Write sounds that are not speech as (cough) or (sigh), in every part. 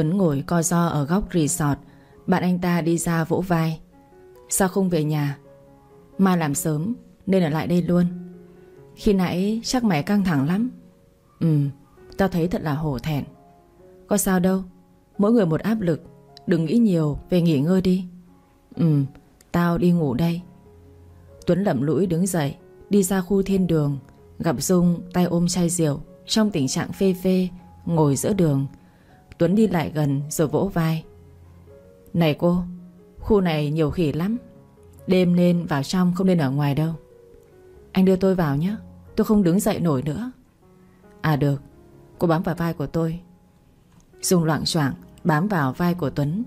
Tuấn ngồi co do ở góc resort. Bạn anh ta đi ra vỗ vai. Sao không về nhà? Mai làm sớm, nên ở lại đây luôn. Khi nãy chắc mày căng thẳng lắm. Ừ Tao thấy thật là hổ thẹn. Có sao đâu, Mỗi người một áp lực. Đừng nghĩ nhiều, về nghỉ ngơi đi. Ừ Tao đi ngủ đây. Tuấn lẩm lũi đứng dậy, Đi ra khu thiên đường, Gặp Dung tay ôm chai rượu. Trong tình trạng phê phê, Ngồi giữa đường Tuấn đi lại gần rồi vỗ vai. Này cô, Khu này nhiều khỉ lắm. Đêm nên vào trong không nên ở ngoài đâu. Anh đưa tôi vào nhé, Tôi không đứng dậy nổi nữa. À được, Cô bám vào vai của tôi. Dung loạn choạng bám vào vai của Tuấn.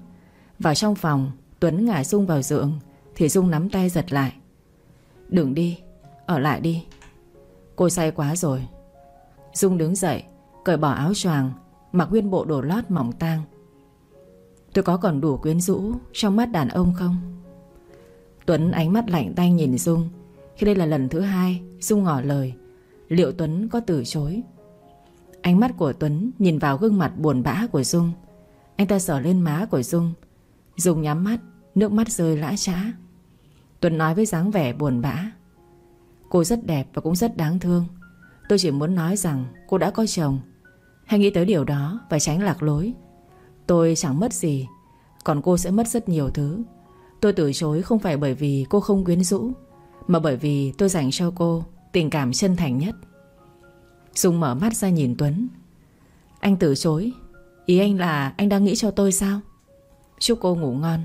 Vào trong phòng, Tuấn ngả Dung vào giường, Thì Dung nắm tay giật lại. Đừng đi, Ở lại đi. Cô say quá rồi. Dung đứng dậy, Cởi bỏ áo choàng Mặc nguyên bộ đồ lót mỏng tang. Tôi có còn đủ quyến rũ Trong mắt đàn ông không? Tuấn ánh mắt lạnh tay nhìn Dung. Khi đây là lần thứ hai, Dung ngỏ lời. Liệu Tuấn có từ chối? Ánh mắt của Tuấn nhìn vào gương mặt buồn bã của Dung. Anh ta sờ lên má của Dung. Dung nhắm mắt, Nước mắt rơi lã trã. Tuấn nói với dáng vẻ buồn bã. Cô rất đẹp và cũng rất đáng thương. Tôi chỉ muốn nói rằng cô đã có chồng. Hãy nghĩ tới điều đó và tránh lạc lối. Tôi chẳng mất gì, Còn cô sẽ mất rất nhiều thứ. Tôi từ chối không phải bởi vì cô không quyến rũ, Mà bởi vì tôi dành cho cô Tình cảm chân thành nhất. Dung mở mắt ra nhìn Tuấn. Anh từ chối? Ý anh là anh đang nghĩ cho tôi sao? Chúc cô ngủ ngon.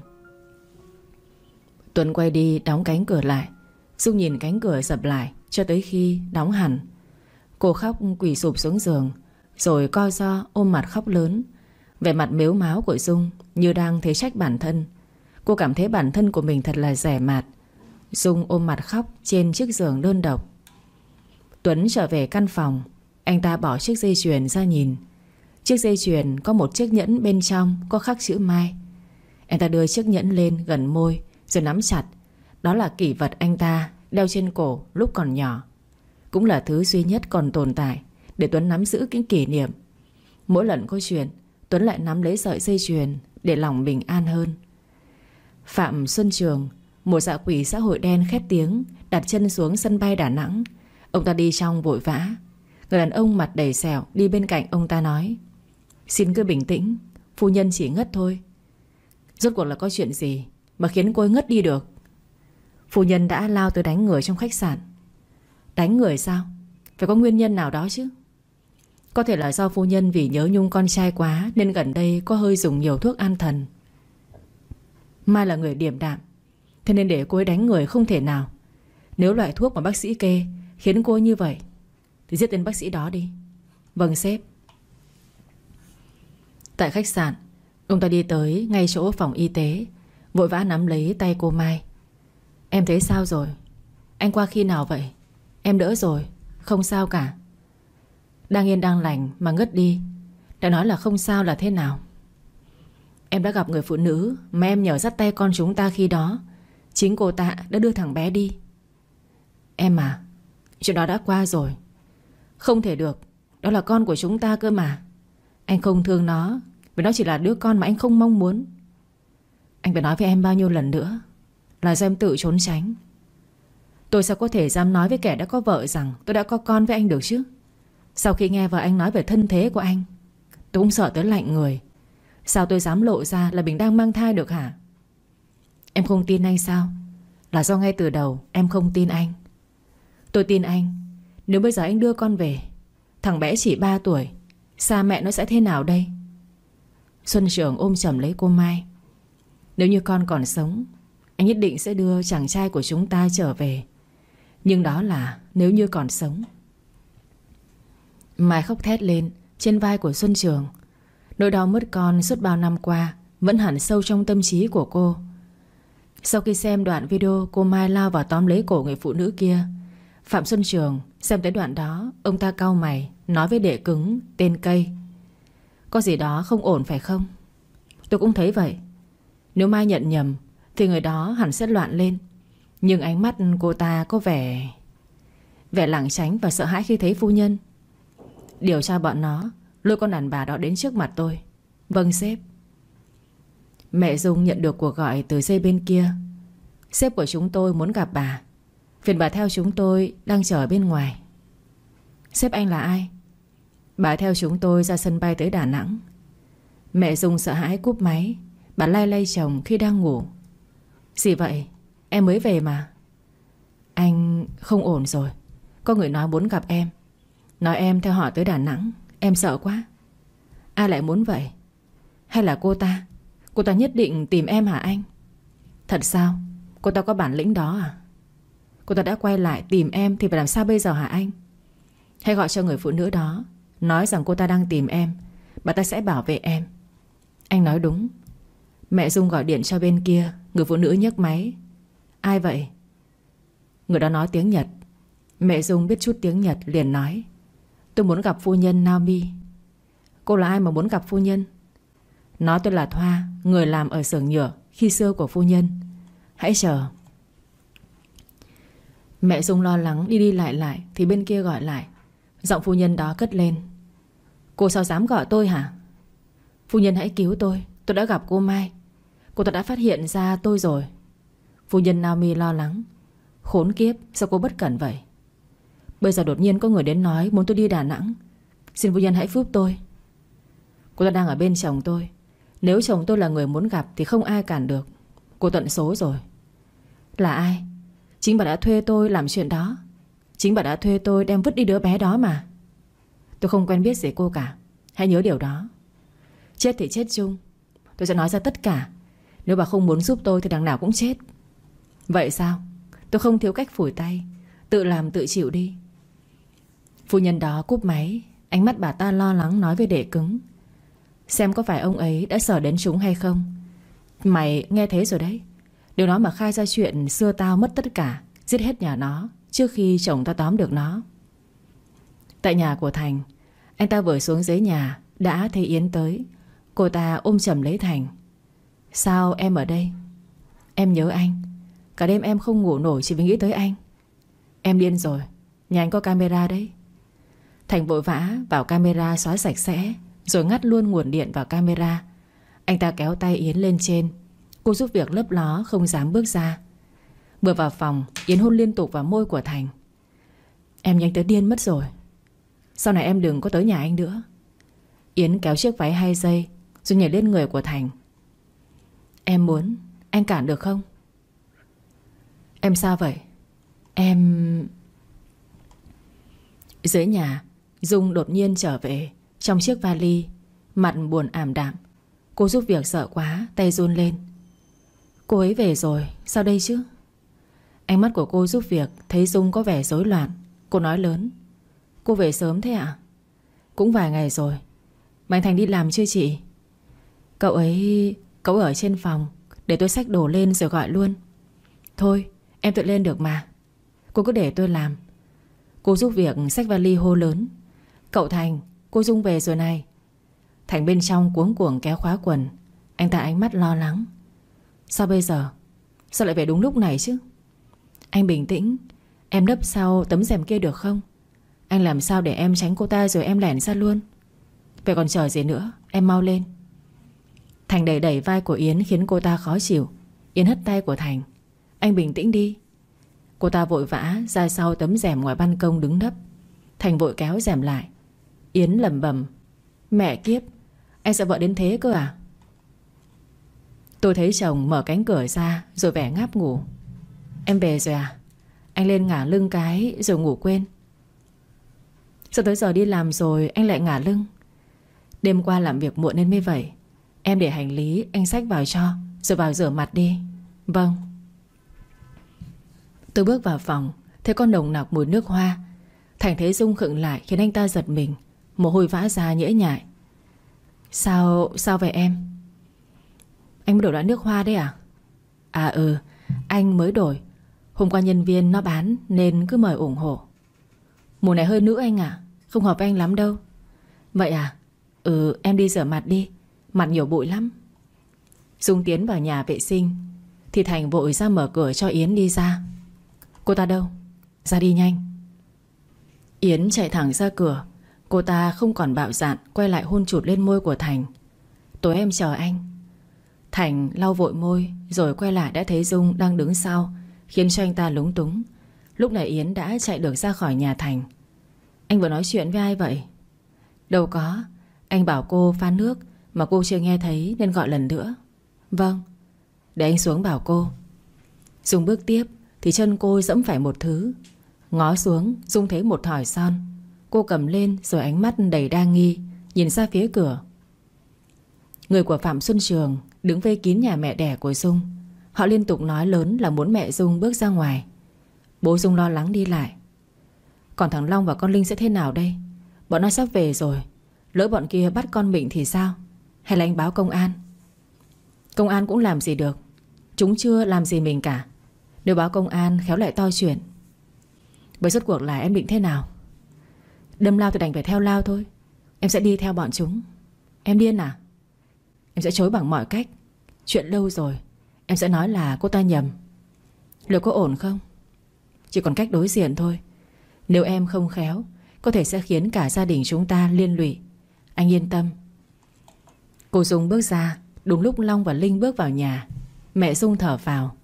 Tuấn quay đi đóng cánh cửa lại. Dung nhìn cánh cửa dập lại Cho tới khi đóng hẳn. Cô khóc quỳ sụp xuống giường. Rồi co do ôm mặt khóc lớn. Vẻ mặt mếu máu của Dung Như đang thấy trách bản thân. Cô cảm thấy bản thân của mình thật là rẻ mạt. Dung ôm mặt khóc Trên chiếc giường đơn độc. Tuấn trở về căn phòng. Anh ta bỏ chiếc dây chuyền ra nhìn. Chiếc dây chuyền có một chiếc nhẫn bên trong Có khắc chữ Mai. Anh ta đưa chiếc nhẫn lên gần môi Rồi nắm chặt. Đó là kỷ vật anh ta đeo trên cổ lúc còn nhỏ. Cũng là thứ duy nhất còn tồn tại. Để Tuấn nắm giữ những kỷ niệm. Mỗi lần có chuyện, Tuấn lại nắm lấy sợi dây chuyền Để lòng bình an hơn. Phạm Xuân Trường, Một dạ quỷ xã hội đen khét tiếng, Đặt chân xuống sân bay Đà Nẵng. Ông ta đi trong vội vã. Người đàn ông mặt đầy sẹo đi bên cạnh ông ta nói, Xin cứ bình tĩnh, Phu nhân chỉ ngất thôi. Rốt cuộc là có chuyện gì Mà khiến cô ấy ngất đi được? Phu nhân đã lao tới đánh người trong khách sạn. Đánh người sao? Phải có nguyên nhân nào đó chứ? Có thể là do phu nhân vì nhớ nhung con trai quá Nên gần đây có hơi dùng nhiều thuốc an thần. Mai là người điểm đạm, Thế nên để cô ấy đánh người không thể nào. Nếu loại thuốc mà bác sĩ kê Khiến cô ấy như vậy, Thì giết tên bác sĩ đó đi. Vâng sếp. Tại khách sạn, Ông ta đi tới ngay chỗ phòng y tế, Vội vã nắm lấy tay cô Mai. Em thấy sao rồi? Anh qua khi nào vậy? Em đỡ rồi, Không sao cả. Đang yên đang lành mà ngất đi. Đã nói là không sao là thế nào? Em đã gặp người phụ nữ Mà em nhờ dắt tay con chúng ta khi đó. Chính cô ta đã đưa thằng bé đi. Em à Chuyện đó đã qua rồi. Không thể được, Đó là con của chúng ta cơ mà. Anh không thương nó, Vì nó chỉ là đứa con mà anh không mong muốn. Anh phải nói với em bao nhiêu lần nữa, Là do em tự trốn tránh. Tôi sao có thể dám nói với kẻ đã có vợ rằng Tôi đã có con với anh được chứ? Sau khi nghe vợ anh nói về thân thế của anh, Tôi cũng sợ tới lạnh người. Sao tôi dám lộ ra là mình đang mang thai được hả? Em không tin anh sao? Là do ngay từ đầu em không tin anh. Tôi tin anh. Nếu bây giờ anh đưa con về, Thằng bé chỉ 3 tuổi, Xa mẹ nó sẽ thế nào đây? Xuân Trường ôm chầm lấy cô Mai. Nếu như con còn sống, Anh nhất định sẽ đưa chàng trai của chúng ta trở về. Nhưng đó là nếu như còn sống. Mai khóc thét lên Trên vai của Xuân Trường. Nỗi đau mất con suốt bao năm qua Vẫn hẳn sâu trong tâm trí của cô. Sau khi xem đoạn video Cô Mai lao vào tóm lấy cổ người phụ nữ kia, Phạm Xuân Trường Xem tới đoạn đó, Ông ta cau mày, Nói với đệ cứng Tên cây. Có gì đó không ổn phải không? Tôi cũng thấy vậy. Nếu Mai nhận nhầm Thì người đó hẳn sẽ loạn lên. Nhưng ánh mắt cô ta có vẻ Vẻ lảng tránh và sợ hãi khi thấy phu nhân. Điều tra bọn nó, Lôi con đàn bà đó đến trước mặt tôi. Vâng sếp. Mẹ Dung nhận được cuộc gọi từ dây bên kia. Sếp của chúng tôi muốn gặp bà. Phiền bà theo chúng tôi Đang chờ bên ngoài. Sếp anh là ai? Bà theo chúng tôi ra sân bay tới Đà Nẵng. Mẹ Dung sợ hãi cúp máy. Bà lay lay chồng khi đang ngủ. Gì vậy? Em mới về mà. Anh không ổn rồi. Có người nói muốn gặp em. Nói em theo họ tới Đà Nẵng. Em sợ quá. Ai lại muốn vậy. Hay là cô ta? Cô ta nhất định tìm em hả anh? Thật sao? Cô ta có bản lĩnh đó à? Cô ta đã quay lại tìm em Thì phải làm sao bây giờ hả anh? Hãy gọi cho người phụ nữ đó, Nói rằng cô ta đang tìm em. Bà ta sẽ bảo vệ em. Anh nói đúng. Mẹ Dung gọi điện cho bên kia, Người phụ nữ nhấc máy. Ai vậy? Người đó nói tiếng Nhật. Mẹ Dung biết chút tiếng Nhật liền nói. Tôi muốn gặp phu nhân Naomi. Cô là ai mà muốn gặp phu nhân? Nói tôi là Thoa, Người làm ở xưởng nhựa, Khi xưa của phu nhân. Hãy chờ. Mẹ Dung lo lắng, đi đi lại lại, Thì bên kia gọi lại. Giọng phu nhân đó cất lên. Cô sao dám gọi tôi hả? Phu nhân hãy cứu tôi Tôi đã gặp cô Mai. Cô ta đã phát hiện ra tôi rồi. Phu nhân Naomi lo lắng. Khốn kiếp, sao cô bất cẩn vậy? Bây giờ đột nhiên có người đến nói Muốn tôi đi Đà Nẵng. Xin phu nhân hãy giúp tôi. Cô ta đang ở bên chồng tôi. Nếu chồng tôi là người muốn gặp Thì không ai cản được. Cô tận số rồi. Là ai? Chính bà đã thuê tôi làm chuyện đó. Chính bà đã thuê tôi đem vứt đi đứa bé đó mà. Tôi không quen biết gì cô cả. Hãy nhớ điều đó. Chết thì chết chung. Tôi sẽ nói ra tất cả. Nếu bà không muốn giúp tôi thì đằng nào cũng chết. Vậy sao? Tôi không thiếu cách phủi tay. Tự làm tự chịu đi. Phu nhân đó cúp máy. Ánh mắt bà ta lo lắng nói với đệ cứng. Xem có phải ông ấy đã sở đến chúng hay không. Mày nghe thế rồi đấy. Điều đó mà khai ra chuyện xưa tao mất tất cả, Giết hết nhà nó, Trước khi chồng ta tóm được nó. Tại nhà của Thành, Anh ta vừa xuống dưới nhà, Đã thấy Yến tới. Cô ta ôm chầm lấy Thành. Sao em ở đây? Em nhớ anh. Cả đêm em không ngủ nổi chỉ vì nghĩ tới anh. Em điên rồi. Nhà anh có camera đấy. Thành vội vã vào camera xóa sạch sẽ, Rồi ngắt luôn nguồn điện vào camera. Anh ta kéo tay Yến lên trên. Cô giúp việc lấp ló, không dám bước ra. Vừa vào phòng, Yến hôn liên tục vào môi của Thành. Em nhanh tới điên mất rồi. Sau này em đừng có tới nhà anh nữa. Yến kéo chiếc váy hai giây Rồi nhảy lên người của Thành. Em muốn, Anh cản được không? Em sao vậy? Em... Dưới nhà Dung đột nhiên trở về Trong chiếc vali, Mặt buồn ảm đạm. Cô giúp việc sợ quá, Tay run lên. Cô ấy về rồi, Sao đây chứ? Ánh mắt của cô giúp việc Thấy Dung có vẻ rối loạn. Cô nói lớn, Cô về sớm thế ạ. À? Cũng vài ngày rồi. Mạnh Thành đi làm chưa chị? Cậu ấy... Cậu ở trên phòng, Để tôi xách đồ lên rồi gọi luôn. Thôi, em tự lên được mà. Cô cứ để tôi làm. Cô giúp việc xách vali hô lớn. Cậu Thành, Cô Dung về rồi này. Thành bên trong cuống cuồng kéo khóa quần. Anh ta ánh mắt lo lắng. Sao bây giờ? Sao lại về đúng lúc này chứ? Anh bình tĩnh. Em đấp sau tấm rèm kia được không? Anh làm sao để em tránh cô ta rồi em lẻn ra luôn? Vậy còn chờ gì nữa? Em mau lên. Thành đẩy đẩy vai của Yến khiến cô ta khó chịu. Yến hất tay của Thành. Anh bình tĩnh đi. Cô ta vội vã ra sau tấm rèm ngoài ban công đứng nấp. Thành vội kéo rèm lại. Yến lầm bầm Mẹ kiếp, Anh sợ vợ đến thế cơ à? Tôi thấy chồng mở cánh cửa ra Rồi vẻ ngáp ngủ. Em về rồi à? Anh lên ngả lưng cái rồi ngủ quên. Sao tới giờ đi làm rồi, Anh lại ngả lưng. Đêm qua làm việc muộn nên mới vậy. Em để hành lý, anh xách vào cho, Rồi vào rửa mặt đi. Vâng. Tôi bước vào phòng, Thấy con đồng nọc mùi nước hoa. Thành thế Dung khựng lại khiến anh ta giật mình. Mồ hôi vã ra nhễ nhại. Sao, sao vậy em? Anh mới đổi loại nước hoa đấy à? À ừ Anh mới đổi. Hôm qua nhân viên nó bán Nên cứ mời ủng hộ. Mùa này hơi nữ anh à Không hợp anh lắm đâu. Vậy à? Ừ em đi rửa mặt đi. Mặt nhiều bụi lắm. Dung tiến vào nhà vệ sinh. Thì Thành vội ra mở cửa cho Yến đi ra. Cô ta đâu? Ra đi nhanh. Yến chạy thẳng ra cửa. Cô ta không còn bạo dạn Quay lại hôn chụt lên môi của Thành. Tối em chờ anh. Thành lau vội môi, Rồi quay lại đã thấy Dung đang đứng sau, Khiến cho anh ta lúng túng. Lúc này Yến đã chạy được ra khỏi nhà Thành. Anh vừa nói chuyện với ai vậy? Đâu có. Anh bảo cô pha nước Mà cô chưa nghe thấy nên gọi lần nữa. Vâng. Để anh xuống bảo cô. Dung bước tiếp, Thì chân cô dẫm phải một thứ. Ngó xuống, Dung thấy một thỏi son. Cô cầm lên rồi ánh mắt đầy đa nghi, Nhìn ra phía cửa. Người của Phạm Xuân Trường Đứng vây kín nhà mẹ đẻ của Dung. Họ liên tục nói lớn là muốn mẹ Dung bước ra ngoài. Bố Dung lo lắng đi lại. Còn thằng Long và con Linh sẽ thế nào đây? Bọn nó sắp về rồi. Lỡ bọn kia bắt con mình thì sao? Hay là anh báo công an? Công an cũng làm gì được. Chúng chưa làm gì mình cả. Nếu báo công an khéo lại to chuyện. Với suốt cuộc là em định thế nào? Đâm lao thì đành phải theo lao thôi. Em sẽ đi theo bọn chúng. Em điên à? Em sẽ chối bằng mọi cách. Chuyện lâu rồi, Em sẽ nói là cô ta nhầm. Liệu có ổn không? Chỉ còn cách đối diện thôi. Nếu em không khéo, Có thể sẽ khiến cả gia đình chúng ta liên lụy. Anh yên tâm. Cô Dung bước ra, Đúng lúc Long và Linh bước vào nhà. Mẹ Dung thở vào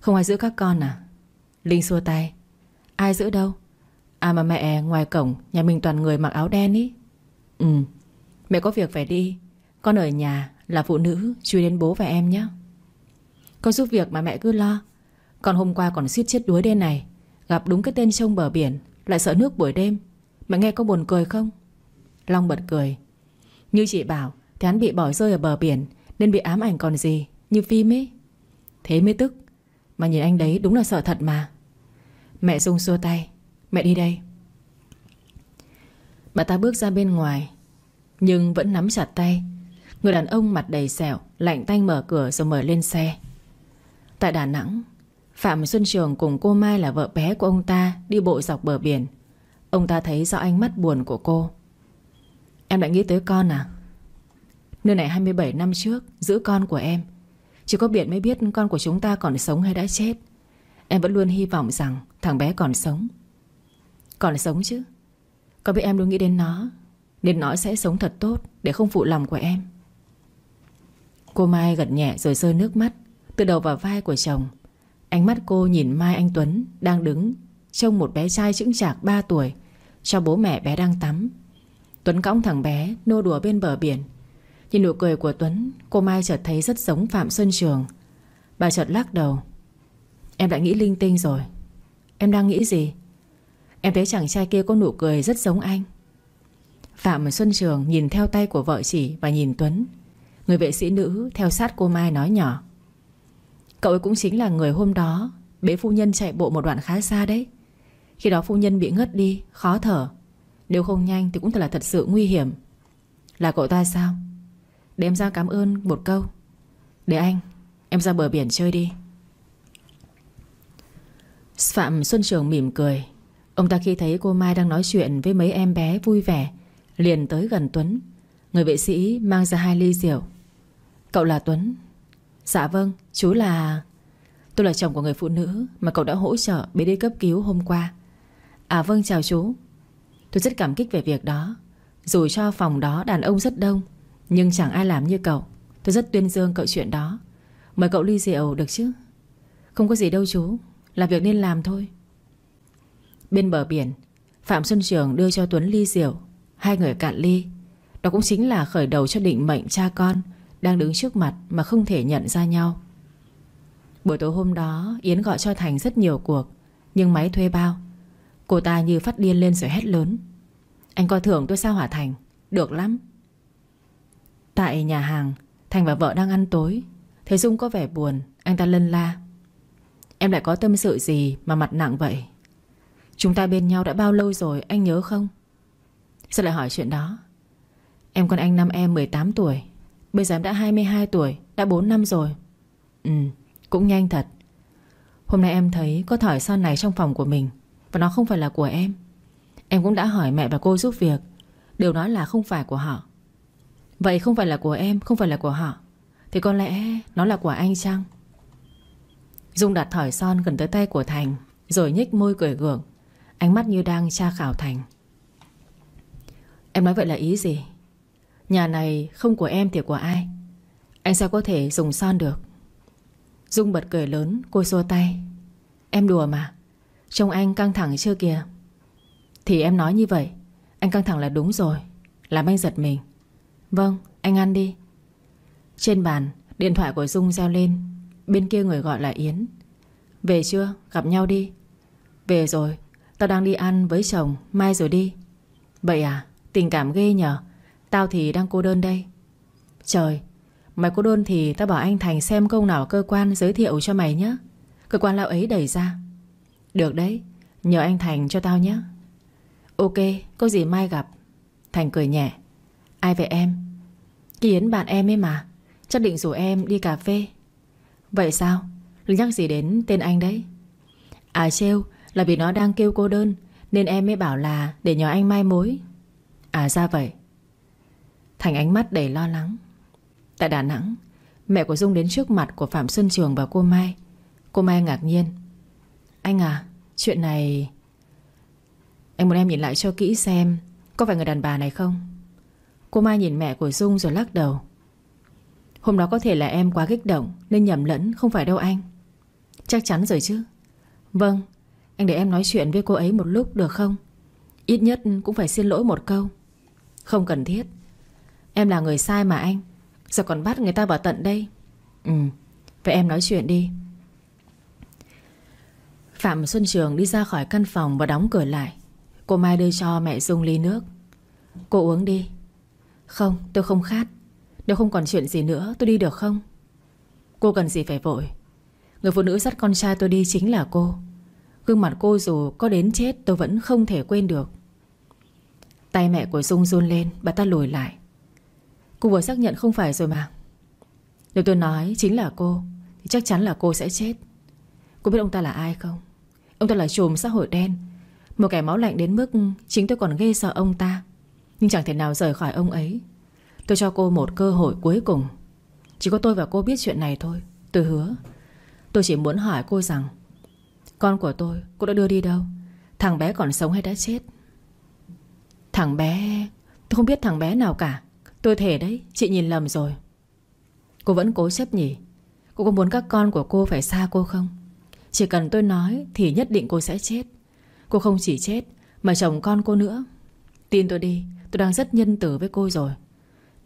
Không ai giữ các con à? Linh xua tay. Ai giữ đâu? À mà mẹ, ngoài cổng, Nhà mình toàn người mặc áo đen ý. Ừ Mẹ có việc phải đi. Con ở nhà là phụ nữ, Chú đến bố và em nhé. Con giúp việc mà mẹ cứ lo. Con hôm qua còn suýt chết đuối đây này. Gặp đúng cái tên sông bờ biển, Lại sợ nước buổi đêm. Mẹ nghe có buồn cười không? Long bật cười. Như chị bảo, Thì hắn bị bỏ rơi ở bờ biển, Nên bị ám ảnh còn gì, Như phim ấy. Thế mới tức. Mà nhìn anh đấy đúng là sợ thật mà. Mẹ Dung xua tay. Mẹ đi đây. Bà ta bước ra bên ngoài, Nhưng vẫn nắm chặt tay. Người đàn ông mặt đầy sẹo, Lạnh tanh mở cửa rồi mở lên xe. Tại Đà Nẵng, Phạm Xuân Trường cùng cô Mai là vợ bé của ông ta Đi bộ dọc bờ biển. Ông ta thấy rõ ánh mắt buồn của cô. Em đã nghĩ tới con à? Nơi này 27 năm trước, Giữ con của em. Chỉ có biển mới biết con của chúng ta còn sống hay đã chết. Em vẫn luôn hy vọng rằng Thằng bé còn sống. Còn sống chứ. Có biết em luôn nghĩ đến nó, Nên nó sẽ sống thật tốt Để không phụ lòng của em. Cô Mai gật nhẹ rồi rơi nước mắt Từ đầu vào vai của chồng. Ánh mắt cô nhìn Mai Anh Tuấn Đang đứng Trông một bé trai chững chạc 3 tuổi Cho bố mẹ bé đang tắm. Tuấn cõng thằng bé, nô đùa bên bờ biển. Nhìn nụ cười của Tuấn, Cô Mai chợt thấy rất giống Phạm Xuân Trường. Bà chợt lắc đầu. Em đã nghĩ linh tinh rồi. Em đang nghĩ gì? Em thấy chàng trai kia có nụ cười rất giống anh. Phạm Xuân Trường nhìn theo tay của vợ chỉ Và nhìn Tuấn. Người vệ sĩ nữ theo sát cô Mai nói nhỏ. Cậu ấy cũng chính là người hôm đó Bế phu nhân chạy bộ một đoạn khá xa đấy. Khi đó phu nhân bị ngất đi, Khó thở. Nếu không nhanh thì cũng thật là thật sự nguy hiểm. Là cậu ta sao? Để em ra cảm ơn một câu. Để anh, Em ra bờ biển chơi đi. Phạm Xuân Trường mỉm cười. Ông ta khi thấy cô Mai đang nói chuyện Với mấy em bé vui vẻ, Liền tới gần Tuấn. Người vệ sĩ mang ra hai ly rượu. Cậu là Tuấn. Dạ vâng chú là Tôi là chồng của người phụ nữ Mà cậu đã hỗ trợ bế đi cấp cứu hôm qua. À vâng chào chú. Tôi rất cảm kích về việc đó. Dù cho phòng đó đàn ông rất đông, Nhưng chẳng ai làm như cậu. Tôi rất tuyên dương cậu chuyện đó. Mời cậu ly rượu được chứ? Không có gì đâu chú, Là việc nên làm thôi. Bên bờ biển, Phạm Xuân Trường đưa cho Tuấn ly rượu, Hai người cạn ly. Đó cũng chính là khởi đầu cho định mệnh cha con Đang đứng trước mặt mà không thể nhận ra nhau. Buổi tối hôm đó, Yến gọi cho Thành rất nhiều cuộc, Nhưng máy thuê bao. Cô ta như phát điên lên rồi hét lớn. Anh coi thưởng tôi sao hỏa Thành? Được lắm. Tại nhà hàng, Thành và vợ đang ăn tối. Thấy Dung có vẻ buồn, Anh ta lân la. Em lại có tâm sự gì mà mặt nặng vậy? Chúng ta bên nhau đã bao lâu rồi, Anh nhớ không? Sao lại hỏi chuyện đó? Em con anh năm em 18 tuổi, Bây giờ em đã 22 tuổi, Đã 4 năm rồi. Ừ cũng nhanh thật. Hôm nay em thấy có thỏi son này trong phòng của mình, Và nó không phải là của em. Em cũng đã hỏi mẹ và cô giúp việc, Đều nói là không phải của họ. Vậy không phải là của em, Không phải là của họ, Thì có lẽ nó là của anh chăng? Dung đặt thỏi son gần tới tay của Thành, Rồi nhích môi cười gượng. Ánh mắt như đang tra khảo Thành. Em nói vậy là ý gì? Nhà này không của em thì của ai? Anh sao có thể dùng son được? Dung bật cười lớn, Cô xua tay. Em đùa mà. Trông anh căng thẳng chưa kìa? Thì em nói như vậy, Anh căng thẳng là đúng rồi, Làm anh giật mình. Vâng anh ăn đi. Trên bàn, Điện thoại của Dung reo lên. Bên kia người gọi là Yến. Về chưa? Gặp nhau đi. Về rồi Tao đang đi ăn với chồng, Mai rồi đi. Vậy à? Tình cảm ghê nhở. Tao thì đang cô đơn đây. Trời, Mày cô đơn thì tao bảo anh Thành xem công nào cơ quan giới thiệu cho mày nhé Cơ quan lão ấy đẩy ra. Được đấy, Nhờ anh Thành cho tao nhé Ok, có gì mai gặp. Thành cười nhẹ. Ai về em? Kiến bạn em ấy mà. Chắc định rủ em đi cà phê. Vậy sao? Linh nhắc gì đến tên anh đấy. À trêu là vì nó đang kêu cô đơn, Nên em mới bảo là để nhờ anh mai mối. À ra vậy. Thành ánh mắt đầy lo lắng. Tại Đà Nẵng, Mẹ của Dung đến trước mặt của Phạm Xuân Trường và cô Mai. Cô Mai ngạc nhiên. Anh à Chuyện này, Anh muốn em nhìn lại cho kỹ xem Có phải người đàn bà này không? Cô Mai nhìn mẹ của Dung rồi lắc đầu. Hôm đó có thể là em quá kích động Nên nhầm lẫn không phải đâu anh. Chắc chắn rồi chứ. Vâng anh để em nói chuyện với cô ấy một lúc được không? Ít nhất cũng phải xin lỗi một câu. Không cần thiết. Em là người sai mà anh. Giờ còn bắt người ta vào tận đây. Ừ Vậy em nói chuyện đi. Phạm Xuân Trường đi ra khỏi căn phòng và đóng cửa lại. Cô Mai đưa cho mẹ Dung ly nước. Cô uống đi. Không, tôi không khát. Nếu không còn chuyện gì nữa, tôi đi được không? Cô cần gì phải vội. Người phụ nữ dắt con trai tôi đi chính là cô. Gương mặt cô dù có đến chết tôi vẫn không thể quên được. Tay mẹ của Dung run lên, Bà ta lùi lại. Cô vừa xác nhận không phải rồi mà. Nếu tôi nói chính là cô, Thì chắc chắn là cô sẽ chết. Cô biết ông ta là ai không? Ông ta là trùm xã hội đen. Một kẻ máu lạnh đến mức Chính tôi còn ghê sợ ông ta. Nhưng chẳng thể nào rời khỏi ông ấy. Tôi cho cô một cơ hội cuối cùng. Chỉ có tôi và cô biết chuyện này thôi. Tôi hứa, Tôi chỉ muốn hỏi cô rằng con của tôi, cô đã đưa đi đâu? Thằng bé còn sống hay đã chết? Thằng bé, Tôi không biết thằng bé nào cả. Tôi thể đấy, chị nhìn lầm rồi. Cô vẫn cố chấp nhỉ. Cô có muốn các con của cô phải xa cô không? Chỉ cần tôi nói Thì nhất định cô sẽ chết. Cô không chỉ chết, Mà chồng con cô nữa. Tin tôi đi, Tôi đang rất nhân tử với cô rồi.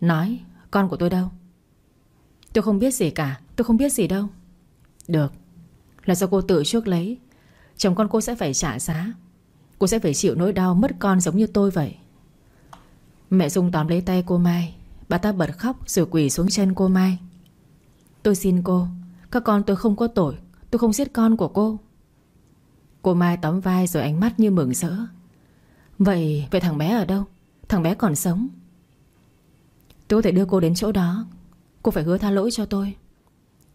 Nói, con của tôi đâu? Tôi không biết gì cả, Tôi không biết gì đâu. Được. Là do cô tự trước lấy. Chồng con cô sẽ phải trả giá. Cô sẽ phải chịu nỗi đau mất con giống như tôi vậy. Mẹ Dung tóm lấy tay cô Mai. Bà ta bật khóc rồi quỳ xuống chân cô Mai. Tôi xin cô, Các con tôi không có tội, Tôi không giết con của cô. Cô Mai tóm vai rồi ánh mắt như mừng rỡ. Vậy vậy thằng bé ở đâu? Thằng bé còn sống. Tôi có thể đưa cô đến chỗ đó. Cô phải hứa tha lỗi cho tôi.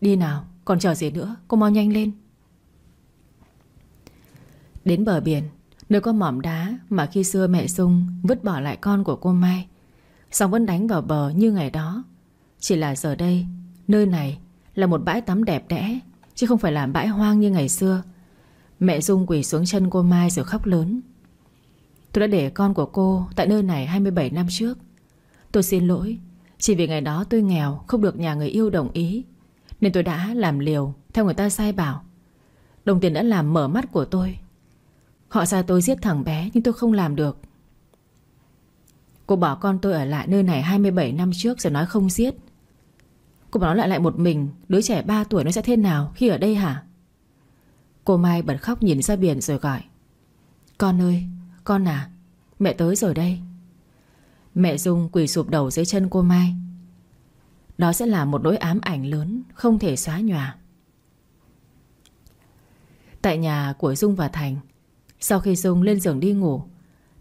Đi nào còn chờ gì nữa, Cô mau nhanh lên. Đến bờ biển, Nơi có mỏm đá mà khi xưa mẹ Dung Vứt bỏ lại con của cô Mai Xong vẫn đánh vào bờ như ngày đó. Chỉ là giờ đây, Nơi này là một bãi tắm đẹp đẽ, Chứ không phải là bãi hoang như ngày xưa. Mẹ Dung quỳ xuống chân cô Mai rồi khóc lớn. Tôi đã để con của cô Tại nơi này 27 năm trước. Tôi xin lỗi, Chỉ vì ngày đó tôi nghèo, Không được nhà người yêu đồng ý. Nên tôi đã làm liều, Theo người ta sai bảo. Đồng tiền đã làm mở mắt của tôi. Họ ra tôi giết thằng bé, Nhưng tôi không làm được. Cô bỏ con tôi ở lại nơi này 27 năm trước rồi nói không giết. Cô bảo nó lại lại một mình, Đứa trẻ 3 tuổi nó sẽ thế nào, khi ở đây hả? Cô Mai bật khóc nhìn ra biển rồi gọi. Con ơi, Con à Mẹ tới rồi đây. Mẹ Dung quỳ sụp đầu dưới chân cô Mai. Đó sẽ là một nỗi ám ảnh lớn, Không thể xóa nhòa. Tại nhà của Dung và Thành, Sau khi Dung lên giường đi ngủ,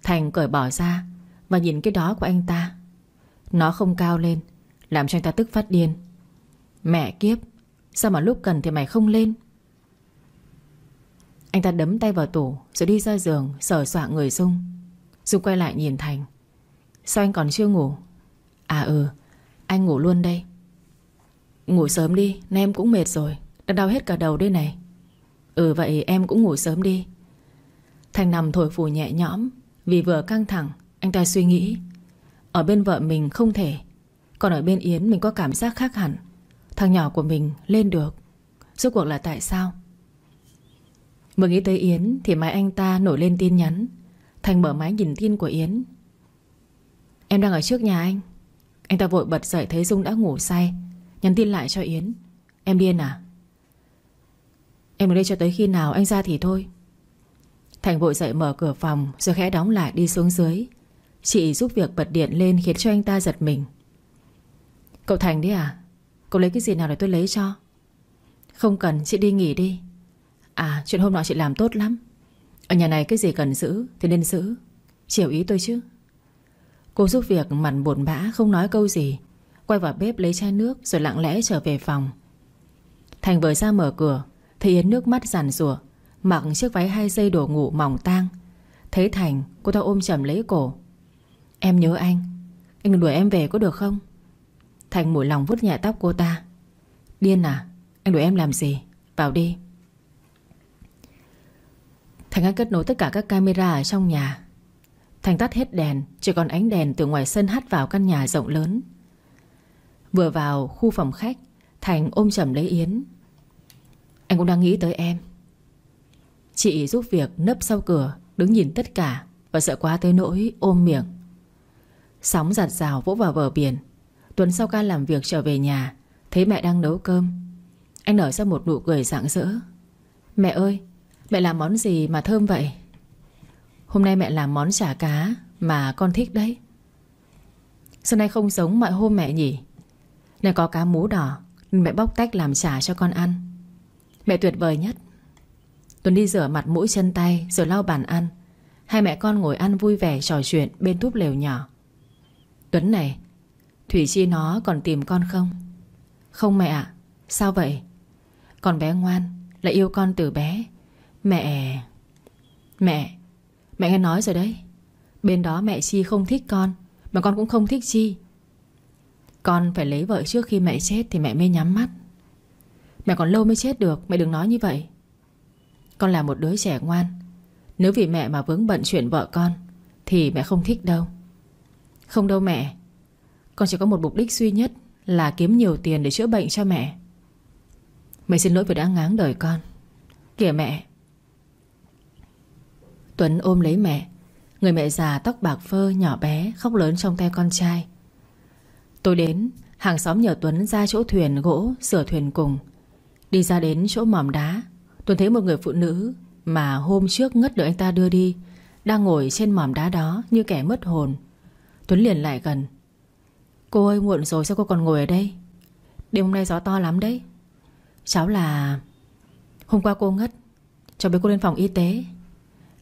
Thành cởi bỏ ra Và nhìn cái đó của anh ta. Nó không cao lên, Làm cho anh ta tức phát điên. Mẹ kiếp, Sao mà lúc cần thì mày không lên? Anh ta đấm tay vào tủ Rồi đi ra giường sờ soạn người Dung. Dung quay lại nhìn Thành. Sao anh còn chưa ngủ? À ừ anh ngủ luôn đây. Ngủ sớm đi, Nay em cũng mệt rồi, Đã đau hết cả đầu đây này. Ừ vậy em cũng ngủ sớm đi. Thành nằm thổi phù nhẹ nhõm, Vì vừa căng thẳng, Anh ta suy nghĩ. Ở bên vợ mình không thể, Còn ở bên Yến mình có cảm giác khác hẳn. Thằng nhỏ của mình lên được, Rốt cuộc là tại sao? Vừa nghĩ tới Yến Thì máy anh ta nổi lên tin nhắn. Thành mở máy nhìn tin của Yến. Em đang ở trước nhà anh. Anh ta vội bật dậy thấy Dung đã ngủ say. Nhắn tin lại cho Yến. Em điên à? Em ở đây cho tới khi nào anh ra thì thôi. Thành vội dậy mở cửa phòng, Rồi khẽ đóng lại đi xuống dưới. Chị giúp việc bật điện lên khiến cho anh ta giật mình. Cậu Thành đấy à? Cậu lấy cái gì nào để tôi lấy cho? Không cần, chị đi nghỉ đi. À chuyện hôm nọ chị làm tốt lắm. Ở nhà này cái gì cần giữ Thì nên giữ. Chiều ý tôi chứ. Cô giúp việc mặn buồn bã, không nói câu gì. Quay vào bếp lấy chai nước, Rồi lặng lẽ trở về phòng. Thành vừa ra mở cửa, Thấy Yến nước mắt giàn rủa, Mặc chiếc váy hai dây đổ ngủ mỏng tang. Thấy Thành, cô ta ôm chầm lấy cổ. Em nhớ anh. Anh đuổi em về có được không? Thành mũi lòng vút nhẹ tóc cô ta. Điên à? Anh đuổi em làm gì? Vào đi. Thành đã kết nối tất cả các camera ở trong nhà. Thành tắt hết đèn, Chỉ còn ánh đèn từ ngoài sân hắt vào căn nhà rộng lớn. Vừa vào khu phòng khách, Thành ôm chầm lấy Yến. Anh cũng đang nghĩ tới em. Chị giúp việc nấp sau cửa, Đứng nhìn tất cả Và sợ quá tới nỗi ôm miệng. Sóng giặt rào vỗ vào bờ biển. Tuấn sau ca làm việc trở về nhà, Thấy mẹ đang nấu cơm. Anh nở ra một nụ cười rạng rỡ. Mẹ ơi, Mẹ làm món gì mà thơm vậy? Hôm nay mẹ làm món chả cá Mà con thích đấy. Sao nay không giống mọi hôm mẹ nhỉ? Này có cá mú đỏ, Nên mẹ bóc tách làm chả cho con ăn. Mẹ tuyệt vời nhất. Tuấn đi rửa mặt mũi chân tay, Rồi lau bàn ăn. Hai mẹ con ngồi ăn vui vẻ trò chuyện Bên túp lều nhỏ. Tuấn này, Thủy Chi nó còn tìm con không? Không mẹ ạ. Sao vậy? Con bé ngoan, Lại yêu con từ bé. Mẹ Mẹ Mẹ nghe nói rồi đấy. Bên đó mẹ Chi không thích con, Mà con cũng không thích Chi. Con phải lấy vợ trước khi mẹ chết Thì mẹ mới nhắm mắt. Mẹ còn lâu mới chết được, Mẹ đừng nói như vậy. Con là một đứa trẻ ngoan. Nếu vì mẹ mà vướng bận chuyện vợ con, Thì mẹ không thích đâu. Không đâu mẹ. Con chỉ có một mục đích duy nhất Là kiếm nhiều tiền để chữa bệnh cho mẹ. Mẹ xin lỗi vì đã ngáng đời con. Kìa mẹ. Tuấn ôm lấy mẹ. Người mẹ già tóc bạc phơ, nhỏ bé, Khóc lớn trong tay con trai. Tôi đến, Hàng xóm nhờ Tuấn ra chỗ thuyền gỗ, Sửa thuyền cùng. Đi ra đến chỗ mỏm đá, Tuấn thấy một người phụ nữ Mà hôm trước ngất được anh ta đưa đi, Đang ngồi trên mỏm đá đó như kẻ mất hồn. Tuấn liền lại gần. Cô ơi, muộn rồi, sao cô còn ngồi ở đây? Đêm hôm nay gió to lắm đấy. Cháu là Hôm qua cô ngất Cháu bế cô lên phòng y tế.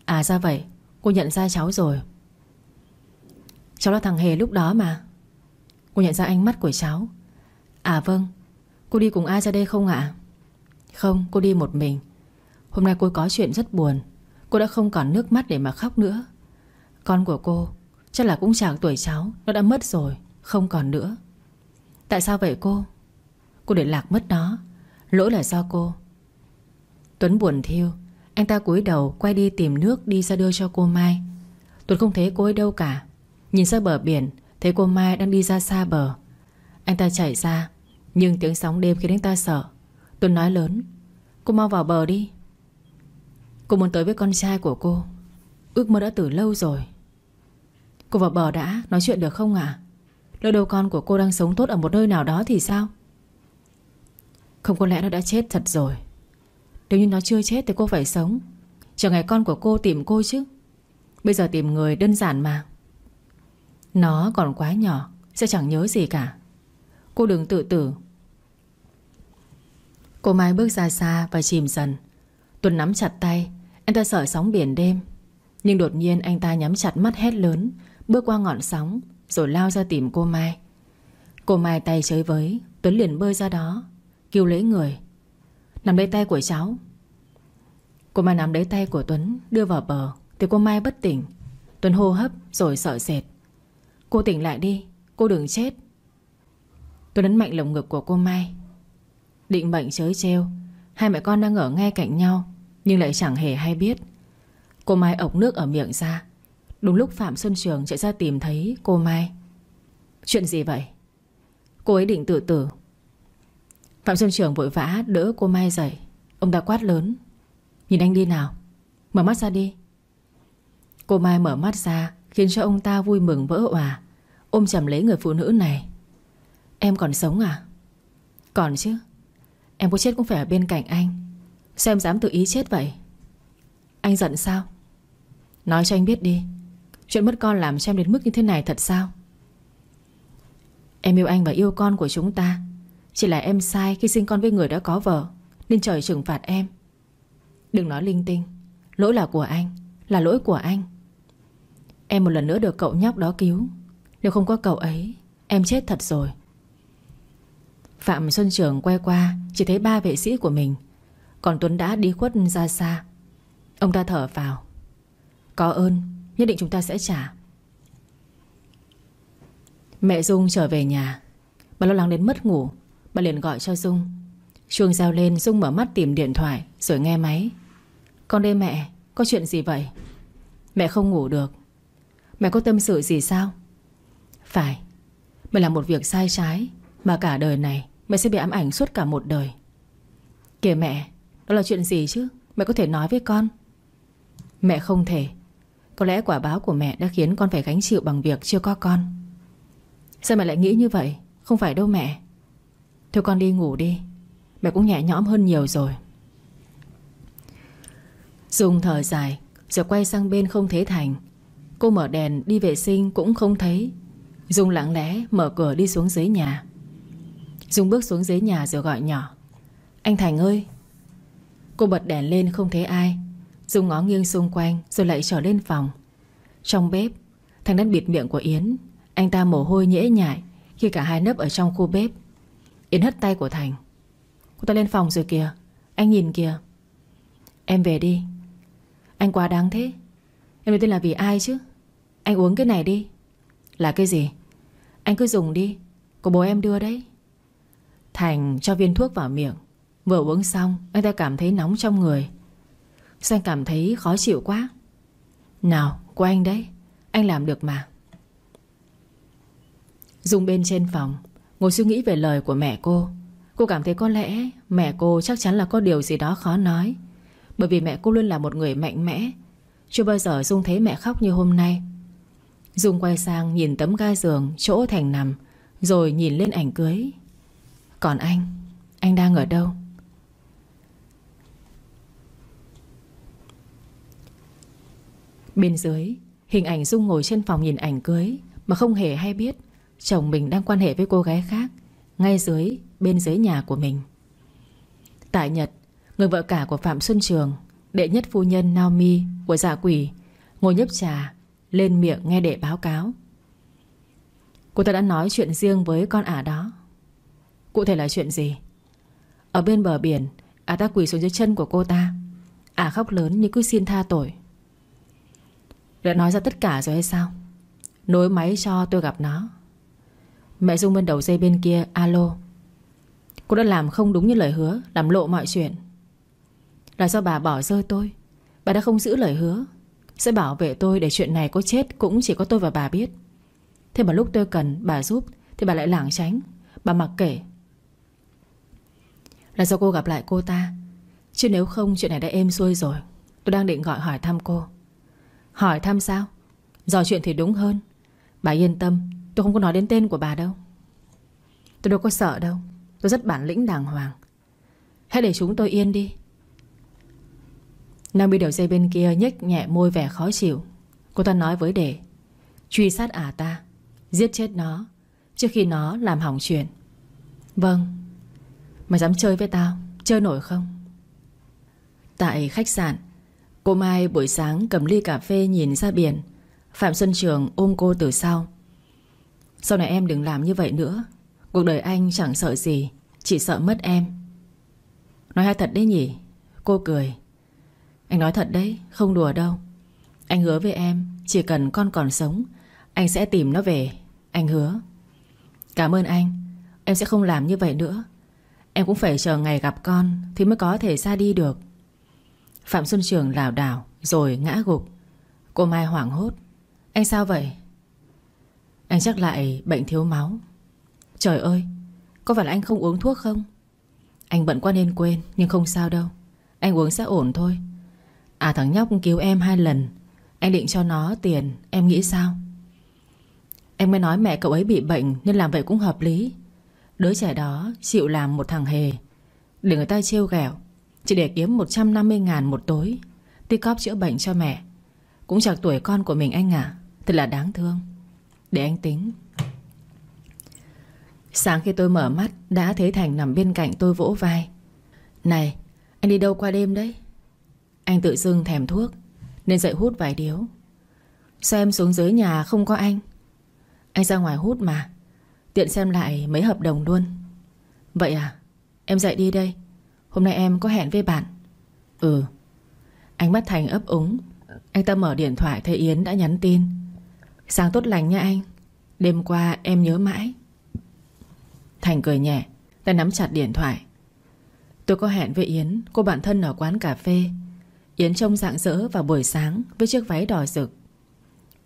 À ra vậy. Cô nhận ra cháu rồi. Cháu là thằng Hề lúc đó mà. Cô nhận ra ánh mắt của cháu. À vâng. Cô đi cùng ai ra đây không ạ? Không, cô đi một mình. Hôm nay cô có chuyện rất buồn. Cô đã không còn nước mắt để mà khóc nữa. Con của cô, Chắc là cũng chạc tuổi cháu, Nó đã mất rồi, Không còn nữa. Tại sao vậy cô? Cô để lạc mất nó. Lỗi là do cô. Tuấn buồn thiêu anh ta cúi đầu quay đi tìm nước Đi ra đưa cho cô Mai. Tuấn không thấy cô ấy đâu cả. Nhìn ra bờ biển, Thấy cô Mai đang đi ra xa bờ. Anh ta chạy ra, Nhưng tiếng sóng đêm khiến anh ta sợ. Tuấn nói lớn, Cô mau vào bờ đi. Cô muốn tới với con trai của cô. Ước mơ đã từ lâu rồi. Cô vào bờ đã, Nói chuyện được không ạ? À? Lỡ đâu con của cô đang sống tốt ở một nơi nào đó thì sao? Không, có lẽ nó đã chết thật rồi nếu như nó chưa chết thì cô phải sống. Chờ ngày con của cô tìm cô chứ. Bây giờ tìm người đơn giản mà. Nó còn quá nhỏ, Sẽ chẳng nhớ gì cả. Cô đừng tự tử. Cô Mai bước ra xa và chìm dần. Tuấn nắm chặt tay, Anh ta sợ sóng biển đêm. Nhưng đột nhiên anh ta nhắm chặt mắt hét lớn, Bước qua ngọn sóng, Rồi lao ra tìm cô Mai. Cô Mai tay chơi với, Tuấn liền bơi ra đó, Kêu lấy người. Nắm lấy tay của cháu. Cô Mai nắm lấy tay của Tuấn, Đưa vào bờ. Thì cô Mai bất tỉnh. Tuấn hô hấp rồi sợ sệt. Cô tỉnh lại đi, Cô đừng chết. Tuấn ấn mạnh lồng ngực của cô Mai. Định mệnh chới treo Hai mẹ con đang ở ngay cạnh nhau, Nhưng lại chẳng hề hay biết. Cô Mai ộc nước ở miệng ra. Đúng lúc Phạm Xuân Trường chạy ra tìm thấy cô Mai. Chuyện gì vậy? Cô ấy định tự tử. Phạm Xuân Trường vội vã đỡ cô Mai dậy. Ông ta quát lớn. Nhìn anh đi nào. Mở mắt ra đi. Cô Mai mở mắt ra, Khiến cho ông ta vui mừng vỡ òa. Ôm chầm lấy người phụ nữ này. Em còn sống à? Còn chứ. Em có chết cũng phải ở bên cạnh anh. Sao em dám tự ý chết vậy? Anh giận sao? Nói cho anh biết đi. Chuyện mất con làm cho em đến mức như thế này thật sao? Em yêu anh và yêu con của chúng ta. Chỉ là em sai khi sinh con với người đã có vợ, Nên trời trừng phạt em. Đừng nói linh tinh, Lỗi là của anh, Là lỗi của anh. Em một lần nữa được cậu nhóc đó cứu. Nếu không có cậu ấy, Em chết thật rồi. Phạm Xuân Trường quay qua, Chỉ thấy ba vệ sĩ của mình. Còn Tuấn đã đi khuất ra xa. Ông ta thở vào. Có ơn, Nhất định chúng ta sẽ trả. Mẹ Dung trở về nhà. Bà lo lắng đến mất ngủ. Bà liền gọi cho Dung. Chuông giao lên, Dung mở mắt tìm điện thoại, Rồi nghe máy. Con đây mẹ, Có chuyện gì vậy? Mẹ không ngủ được. Mẹ có tâm sự gì sao? Phải, Mẹ làm một việc sai trái, Mà cả đời này Mẹ sẽ bị ám ảnh suốt cả một đời. Kìa mẹ, Đó là chuyện gì chứ? Mẹ có thể nói với con. Mẹ không thể. Có lẽ quả báo của mẹ đã khiến con phải gánh chịu bằng việc chưa có con. Sao mẹ lại nghĩ như vậy? Không phải đâu mẹ. Thôi con đi ngủ đi. Mẹ cũng nhẹ nhõm hơn nhiều rồi. Dung thở dài, Rồi quay sang bên không thấy Thành. Cô mở đèn đi vệ sinh cũng không thấy. Dung lặng lẽ mở cửa đi xuống dưới nhà. Dung bước xuống dưới nhà rồi gọi nhỏ. Anh Thành ơi! Cô bật đèn lên không thấy ai. Dung ngó nghiêng xung quanh Rồi lại trở lên phòng. Trong bếp Thành đang bịt miệng của Yến, Anh ta mồ hôi nhễ nhại Khi cả hai nấp ở trong khu bếp. Yến hất tay của Thành. Cô ta lên phòng rồi kìa. Anh nhìn kìa. Em về đi. Anh quá đáng thế. Em nói tên là vì ai chứ? Anh uống cái này đi. Là cái gì? Anh cứ dùng đi. Của bố em đưa đấy. Thành cho viên thuốc vào miệng. Vừa uống xong, Anh ta cảm thấy nóng trong người. Sao anh cảm thấy khó chịu quá? Nào, của anh đấy. Anh làm được mà. Dung bên trên phòng. Ngồi suy nghĩ về lời của mẹ cô. Cô cảm thấy có lẽ mẹ cô chắc chắn là có điều gì đó khó nói. Bởi vì mẹ cô luôn là một người mạnh mẽ. Chưa bao giờ Dung thấy mẹ khóc như hôm nay. Dung quay sang nhìn tấm ga giường Chỗ Thành nằm, Rồi nhìn lên ảnh cưới. Còn anh Anh đang ở đâu? Bên dưới, Hình ảnh Dung ngồi trên phòng nhìn ảnh cưới Mà không hề hay biết. Chồng mình đang quan hệ với cô gái khác, Ngay dưới, bên dưới nhà của mình. Tại Nhật, Người vợ cả của Phạm Xuân Trường, Đệ nhất phu nhân Naomi của giả quỷ, Ngồi nhấp trà, Lên miệng nghe đệ báo cáo. Cô ta đã nói chuyện riêng với con ả đó. Cụ thể là chuyện gì? Ở bên bờ biển, Ả ta quỳ xuống dưới chân của cô ta. Ả khóc lớn như cứ xin tha tội. Đã nói ra tất cả rồi hay sao? Nối máy cho tôi gặp nó. Mẹ Dung bên đầu dây bên kia, Alo. Cô đã làm không đúng như lời hứa, Làm lộ mọi chuyện. Là do bà bỏ rơi tôi. Bà đã không giữ lời hứa. Sẽ bảo vệ tôi để chuyện này có chết Cũng chỉ có tôi và bà biết. Thế mà lúc tôi cần bà giúp, Thì bà lại lảng tránh. Bà mặc kệ. Là do cô gặp lại cô ta. Chứ nếu không, chuyện này đã êm xuôi rồi. Tôi đang định gọi hỏi thăm cô. Hỏi thăm sao? Dò chuyện thì đúng hơn. Bà yên tâm. Tôi không có nói đến tên của bà đâu. Tôi đâu có sợ đâu. Tôi rất bản lĩnh đàng hoàng. Hãy để chúng tôi yên đi. Nam bị đầu dây bên kia nhếch nhẹ môi vẻ khó chịu. Cô ta nói với đệ Truy sát ả ta, Giết chết nó, Trước khi nó làm hỏng chuyện. Vâng. Mày dám chơi với tao, Chơi nổi không? Tại khách sạn, Cô Mai buổi sáng cầm ly cà phê nhìn ra biển. Phạm Xuân Trường ôm cô từ sau. Sau này em đừng làm như vậy nữa. Cuộc đời anh chẳng sợ gì, Chỉ sợ mất em. Nói hay thật đấy nhỉ? Cô cười. Anh nói thật đấy, không đùa đâu. Anh hứa với em, Chỉ cần con còn sống, Anh sẽ tìm nó về. Anh hứa. Cảm ơn anh. Em sẽ không làm như vậy nữa. Em cũng phải chờ ngày gặp con Thì mới có thể ra đi được. Phạm Xuân Trường lảo đảo, Rồi ngã gục. Cô Mai hoảng hốt. Anh sao vậy? Anh chắc lại bệnh thiếu máu. Trời ơi, Có phải là anh không uống thuốc không? Anh bận quá nên quên, Nhưng không sao đâu. Anh uống sẽ ổn thôi. À thằng nhóc cứu em hai lần. Anh định cho nó tiền, Em nghĩ sao? Em mới nói mẹ cậu ấy bị bệnh Nên làm vậy cũng hợp lý. Đứa trẻ đó chịu làm một thằng hề. Để người ta trêu ghẹo, Chỉ để kiếm 150 ngàn một tối. Tích cóp chữa bệnh cho mẹ. Cũng chẳng tuổi con của mình anh à Thật là đáng thương. Để anh tính. Sáng khi tôi mở mắt, Đã thấy Thành nằm bên cạnh tôi vỗ vai. Này, anh đi đâu qua đêm đấy? Anh tự dưng thèm thuốc, Nên dậy hút vài điếu. Sao em xuống dưới nhà không có anh? Anh ra ngoài hút mà. Tiện xem lại mấy hợp đồng luôn. Vậy à? Em dậy đi đây. Hôm nay em có hẹn với bạn. Ừ. Anh bắt Thành ấp úng. Anh ta mở điện thoại thấy Yến đã nhắn tin. Sáng tốt lành nha anh. Đêm qua em nhớ mãi. Thành cười nhẹ Tay nắm chặt điện thoại. Tôi có hẹn với Yến, Cô bạn thân ở quán cà phê. Yến trông dạng dỡ vào buổi sáng Với chiếc váy đỏ rực.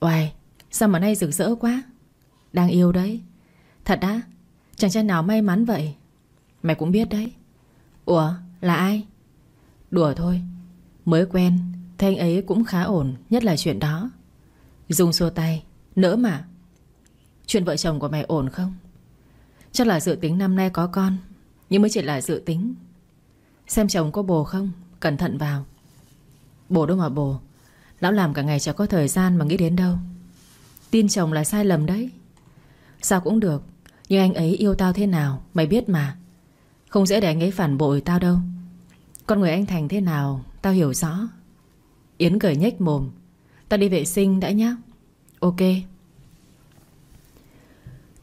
Oài sao mà nay rực rỡ quá? Đang yêu đấy. Thật á Chàng trai nào may mắn vậy. Mày cũng biết đấy. Ủa, là ai? Đùa thôi. Mới quen, Thế anh ấy cũng khá ổn, Nhất là chuyện đó. Dung xua tay. Nỡ mà. Chuyện vợ chồng của mày ổn không? Chắc là dự tính năm nay có con, Nhưng mới chỉ là dự tính. Xem chồng có bồ không, Cẩn thận vào. Bồ đâu mà bồ, Lão làm cả ngày chẳng có thời gian mà nghĩ đến đâu. Tin chồng là sai lầm đấy. Sao cũng được, Nhưng anh ấy yêu tao thế nào, Mày biết mà. Không dễ để anh ấy phản bội tao đâu. Con người anh Thành thế nào, Tao hiểu rõ. Yến cười nhếch mồm. Tao đi vệ sinh đã nhá. Ok.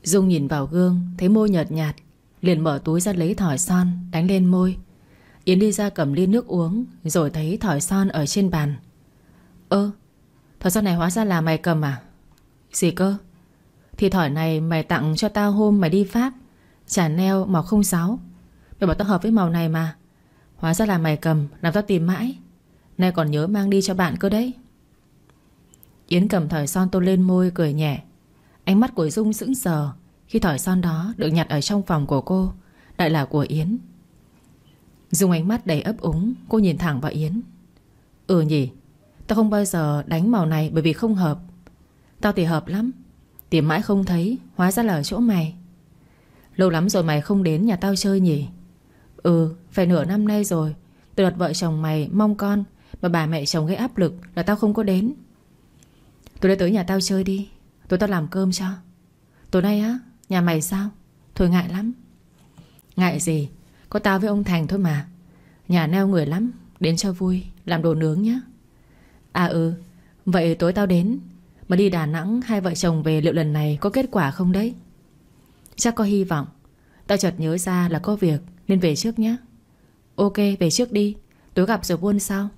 Dung nhìn vào gương, Thấy môi nhợt nhạt, Liền mở túi ra lấy thỏi son, Đánh lên môi. Yến đi ra cầm ly nước uống, Rồi thấy thỏi son ở trên bàn. Ơ, Thỏi son này hóa ra là mày cầm à? Gì cơ? Thì thỏi này mày tặng cho tao hôm mày đi Pháp. Chả neo, màu không sáu Mày bảo tao hợp với màu này mà. Hóa ra là mày cầm, Làm tao tìm mãi. Nay còn nhớ mang đi cho bạn cơ đấy. Yến cầm thỏi son tô lên môi cười nhẹ. Ánh mắt của Dung sững sờ Khi thỏi son đó được nhặt ở trong phòng của cô Đại là của Yến. Dung ánh mắt đầy ấp úng, Cô nhìn thẳng vào Yến. Ừ nhỉ, Tao không bao giờ đánh màu này bởi vì không hợp. Tao thì hợp lắm, Tìm mãi không thấy, Hóa ra là ở chỗ mày. Lâu lắm rồi mày không đến nhà tao chơi nhỉ? Ừ phải nửa năm nay rồi, Từ đợt vợ chồng mày mong con Mà bà mẹ chồng gây áp lực là tao không có đến. Tối nay tới nhà tao chơi đi. Tối tao làm cơm cho. Tối nay á, Nhà mày sao? Thôi ngại lắm. Ngại gì? Có tao với ông Thành thôi mà. Nhà neo người lắm, Đến cho vui, Làm đồ nướng nhá. À ừ Vậy tối tao đến. Mà đi Đà Nẵng, Hai vợ chồng về liệu lần này có kết quả không đấy? Chắc có hy vọng. Tao chợt nhớ ra là có việc, Nên về trước nhé Ok, về trước đi. Tối gặp rồi buôn sau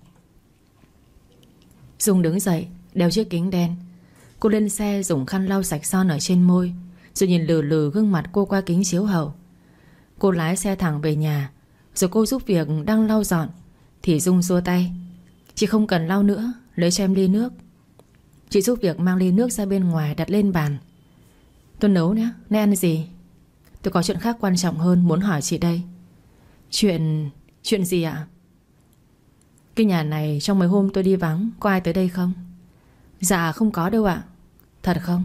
Dung đứng dậy. Đeo chiếc kính đen. Cô lên xe dùng khăn lau sạch son ở trên môi, Rồi nhìn lừ lừ gương mặt cô qua kính chiếu hậu. Cô lái xe thẳng về nhà, Rồi cô giúp việc đang lau dọn, Thì Dung xua tay. Chị không cần lau nữa, Lấy cho em ly nước. Chị giúp việc mang ly nước ra bên ngoài đặt lên bàn. Tôi nấu nhé Nay ăn gì? Tôi có chuyện khác quan trọng hơn muốn hỏi chị đây. Chuyện... Chuyện gì ạ? Cái nhà này trong mấy hôm tôi đi vắng, Có ai tới đây không? Dạ không có đâu ạ. Thật không?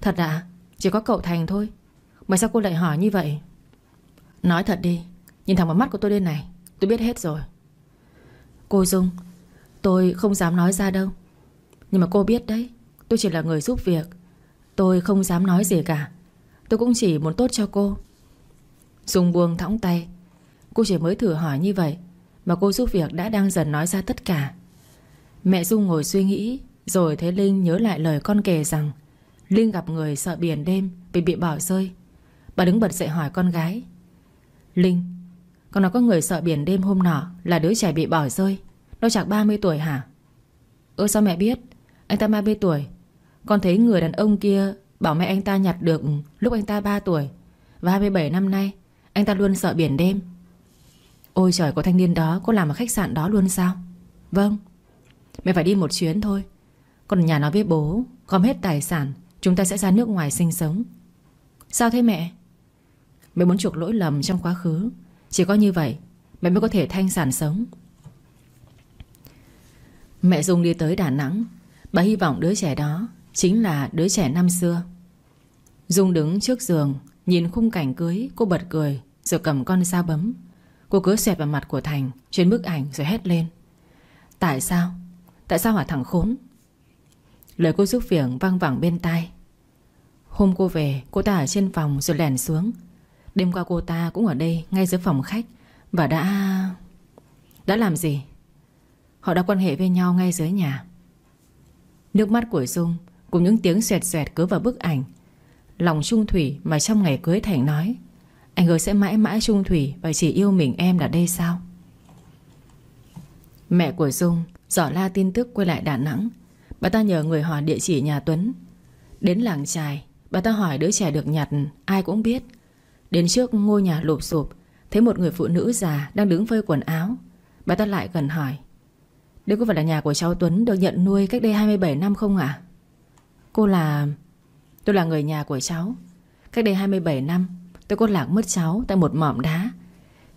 Thật ạ. Chỉ có cậu Thành thôi. Mà sao cô lại hỏi như vậy? Nói thật đi. Nhìn thẳng vào mắt của tôi đây này, Tôi biết hết rồi. Cô Dung, Tôi không dám nói ra đâu. Nhưng mà cô biết đấy, Tôi chỉ là người giúp việc. Tôi không dám nói gì cả. Tôi cũng chỉ muốn tốt cho cô. Dung buông thõng tay. Cô chỉ mới thử hỏi như vậy, Mà cô giúp việc đã đang dần nói ra tất cả. Mẹ Dung ngồi suy nghĩ rồi thấy Linh nhớ lại lời con kể rằng, Linh gặp người sợ biển đêm Vì bị bỏ rơi. Bà đứng bật dậy hỏi con gái, Linh, Con nói có người sợ biển đêm hôm nọ Là đứa trẻ bị bỏ rơi. Nó chạc 30 tuổi hả? Ơ, sao mẹ biết? Anh ta 30 tuổi. Con thấy người đàn ông kia Bảo mẹ anh ta nhặt được lúc anh ta 3 tuổi. Và 27 năm nay, Anh ta luôn sợ biển đêm. Ôi trời có thanh niên đó Có làm ở khách sạn đó luôn sao? Vâng Mẹ phải đi một chuyến thôi. Còn nhà nó với bố, Gom hết tài sản, Chúng ta sẽ ra nước ngoài sinh sống. Sao thế mẹ? Mẹ muốn chuộc lỗi lầm trong quá khứ. Chỉ có như vậy, Mẹ mới có thể thanh sản sống. Mẹ Dung đi tới Đà Nẵng. Bà hy vọng đứa trẻ đó Chính là đứa trẻ năm xưa. Dung đứng trước giường, Nhìn khung cảnh cưới, Cô bật cười, Rồi cầm con dao bấm. Cô cứ xoẹt vào mặt của Thành, Trên bức ảnh rồi hét lên. Tại sao? Tại sao hả thằng khốn? Lời cô giúp việc vang vẳng bên tai. Hôm cô về, Cô ta ở trên phòng rồi lèn xuống. Đêm qua cô ta cũng ở đây, Ngay dưới phòng khách. Và đã... Đã làm gì? Họ đã quan hệ với nhau ngay dưới nhà. Nước mắt của Dung Cùng những tiếng xoẹt xoẹt cứ vào bức ảnh. Lòng trung thủy mà trong ngày cưới Thành nói, Anh hứa sẽ mãi mãi trung thủy Và chỉ yêu mình em là đây sao? Mẹ của Dung Dò la tin tức quay lại Đà Nẵng. Bà ta nhờ người hỏi địa chỉ nhà Tuấn. Đến làng trài Bà ta hỏi đứa trẻ được nhặt, Ai cũng biết. Đến trước ngôi nhà lụp sụp, Thấy một người phụ nữ già đang đứng phơi quần áo. Bà ta lại gần hỏi, Đây có phải là nhà của cháu Tuấn Được nhận nuôi cách đây 27 năm không ạ? Cô là, Tôi là người nhà của cháu. Cách đây 27 năm, Tôi có lạc mất cháu tại một mỏm đá.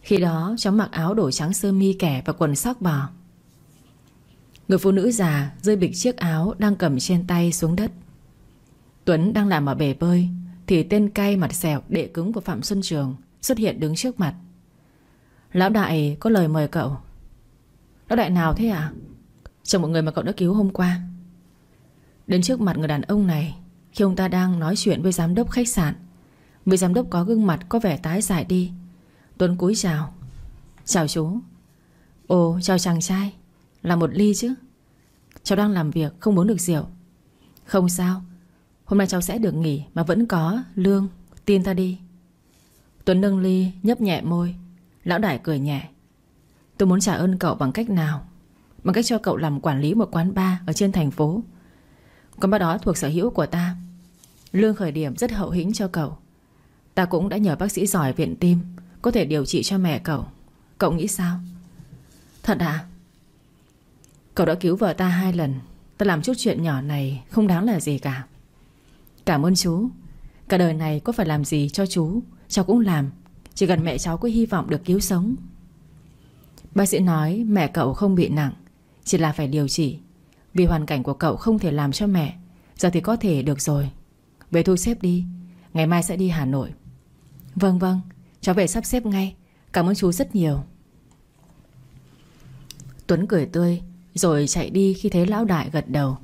Khi đó, cháu mặc áo đổ trắng sơ mi kẻ Và quần sóc bò. Người phụ nữ già rơi bịch chiếc áo Đang cầm trên tay xuống đất. Tuấn đang làm ở bể bơi, Thì tên cay mặt xẻo đệ cứng của Phạm Xuân Trường Xuất hiện đứng trước mặt. Lão đại, có lời mời cậu. Lão đại nào thế à Chồng một người mà cậu đã cứu hôm qua. Đến trước mặt người đàn ông này, Khi ông ta đang nói chuyện với giám đốc khách sạn, Vị giám đốc có gương mặt có vẻ tái dại đi. Tuấn cúi chào. Chào chú. Ồ, chào chàng trai. Là một ly chứ. Cháu đang làm việc, không muốn được rượu. Không sao. Hôm nay cháu sẽ được nghỉ mà vẫn có lương. Tin ta đi. Tuấn nâng ly, nhấp nhẹ môi. Lão đại cười nhẹ. Tôi muốn trả ơn cậu bằng cách nào? Bằng cách cho cậu làm quản lý một quán bar Ở trên thành phố. Quán bar đó thuộc sở hữu của ta. Lương khởi điểm rất hậu hĩnh cho cậu. Ta cũng đã nhờ bác sĩ giỏi viện tim, Có thể điều trị cho mẹ cậu. Cậu nghĩ sao? Thật à? Cậu đã cứu vợ ta hai lần. Ta làm chút chuyện nhỏ này không đáng là gì cả. Cảm ơn chú. Cả đời này có phải làm gì cho chú? Cháu cũng làm. Chỉ cần mẹ cháu có hy vọng được cứu sống. Bác sĩ nói mẹ cậu không bị nặng. Chỉ là phải điều trị. Vì hoàn cảnh của cậu không thể làm cho mẹ, Giờ thì có thể được rồi. Về thu xếp đi. Ngày mai sẽ đi Hà Nội. Vâng vâng. Cháu về sắp xếp ngay. Cảm ơn chú rất nhiều. Tuấn cười tươi. Rồi chạy đi khi thấy lão đại gật đầu.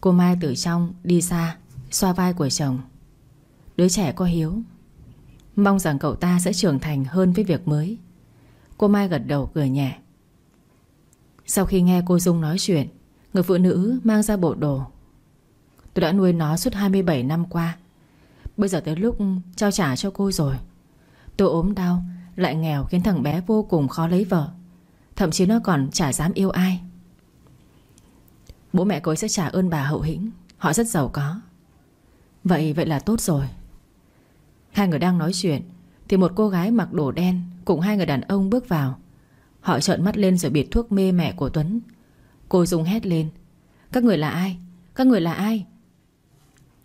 Cô Mai từ trong đi xa Xoa vai của chồng. Đứa trẻ có hiếu. Mong rằng cậu ta sẽ trưởng thành hơn với việc mới. Cô Mai gật đầu cười nhẹ. Sau khi nghe cô Dung nói chuyện, Người phụ nữ mang ra bộ đồ. Tôi đã nuôi nó suốt 27 năm qua. Bây giờ tới lúc trao trả cho cô rồi. Tôi ốm đau, Lại nghèo khiến thằng bé vô cùng khó lấy vợ. Thậm chí nó còn chả dám yêu ai. Bố mẹ cô ấy sẽ trả ơn bà hậu hĩnh. Họ rất giàu có. Vậy vậy là tốt rồi. Hai người đang nói chuyện, Thì một cô gái mặc đồ đen Cùng hai người đàn ông bước vào. Họ trợn mắt lên rồi biệt thuốc mê mẹ của Tuấn. Cô dùng hét lên. Các người là ai? Các người là ai?